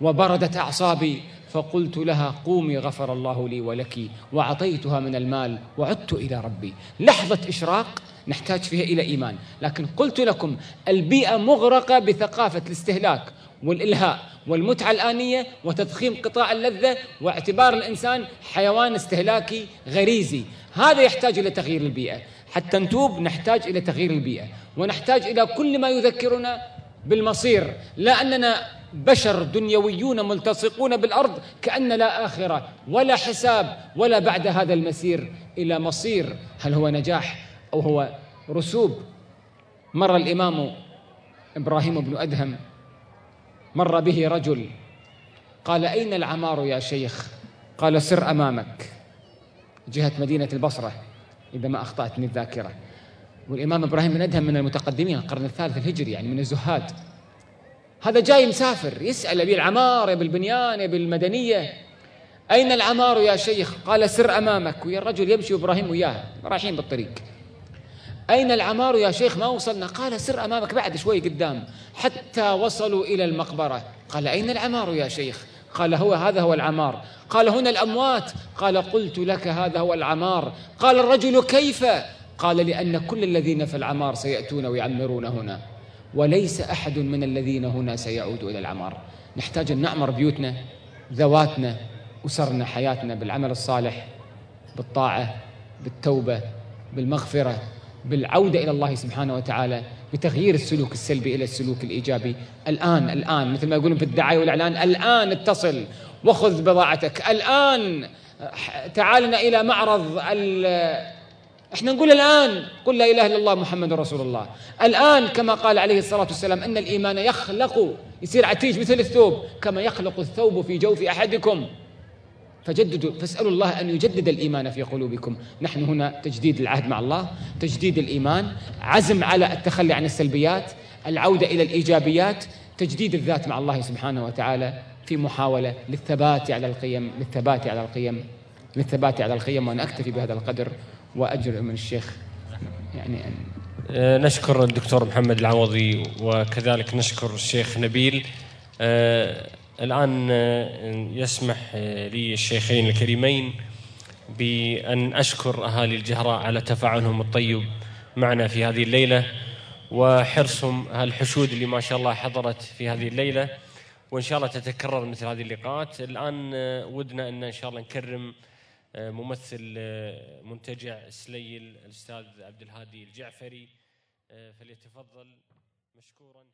وبردت أعصابي. فقلت لها قومي غفر الله لي ولك وأعطيتها من المال وعدت إلى ربي. لحظة إشراق نحتاج فيها إلى إيمان. لكن قلت لكم البيئة مغرقة بثقافة الاستهلاك. والإلهاء والمتعة الآنية وتضخيم قطاع اللذة واعتبار الإنسان حيوان استهلاكي غريزي. هذا يحتاج إلى تغيير البيئة. حتى نتوب نحتاج إلى تغيير البيئة. ونحتاج إلى كل ما يذكرنا بالمصير. لا أننا بشر دنيويون ملتصقون بالأرض كأن لا آخرة ولا حساب ولا بعد هذا المسير إلى مصير. هل هو نجاح أو هو رسوب؟ مر الإمام إبراهيم بن أدهم مر به رجل قال أين العمار يا شيخ؟ قال سر أمامك. جهة مدينة البصرة إذا ما أخطأتني الذاكرة. والإمام إبراهيم بن أدهم من المتقدمين القرن الثالث الهجري يعني من الزهاد. هذا جاي مسافر يسأل أبي العمار يبي البنيان يبي المدنية أين العمار يا شيخ؟ قال سر أمامك. ويا الرجل يمشي إبراهيم وياه رايحين بالطريق. أين العمار يا شيخ؟ ما وصلنا. قال سر أمامك بعد شوي قدام حتى وصلوا إلى المقبرة. قال أين العمار يا شيخ؟ قال هو هذا هو العمار. قال هنا الأموات. قال قلت لك هذا هو العمار. قال الرجل كيف؟ قال لأن كل الذين في العمار سيأتون ويعمرون هنا وليس أحد من الذين هنا سيعود إلى العمار. نحتاج أن نعمر بيوتنا ذواتنا أسرنا حياتنا بالعمل الصالح بالطاعة بالتوبة بالمغفرة. بالعودة إلى الله سبحانه وتعالى بتغيير السلوك السلبي إلى السلوك الإيجابي. الآن الآن مثل ما يقولون في الدعاية والإعلان الآن اتصل وخذ بضاعتك. الآن تعالنا إلى معرض إحنا نقول الآن قل لا إله إلا الله محمد رسول الله. الآن كما قال عليه الصلاة والسلام أن الإيمان يخلق يصير عتيج مثل الثوب كما يخلق الثوب في جوف أحدكم. فجددوا فاسألوا الله أن يجدد الإيمان في قلوبكم. نحن هنا تجديد العهد مع الله تجديد الإيمان عزم على التخلي عن السلبيات العودة إلى الإيجابيات تجديد الذات مع الله سبحانه وتعالى في محاولة للثبات على القيم للثبات على القيم للثبات على القيم وأنا أكتفي بهذا القدر وأجر من الشيخ. يعني أن آه، نشكر الدكتور محمد العوضي وكذلك نشكر الشيخ نبيل. آه، الآن آه، يسمح لي الشيخين الكريمين بأن أشكر أهالي الجهراء على تفاعلهم الطيب معنا في هذه الليلة وحرصهم الحشود اللي ما شاء الله حضرت في هذه الليلة وإن شاء الله تتكرر مثل هذه اللقاءات. الآن ودنا أن إن شاء الله نكرم ممثل منتجع سليل الأستاذ عبد الهادي الجعفري فليتفضل مشكورا.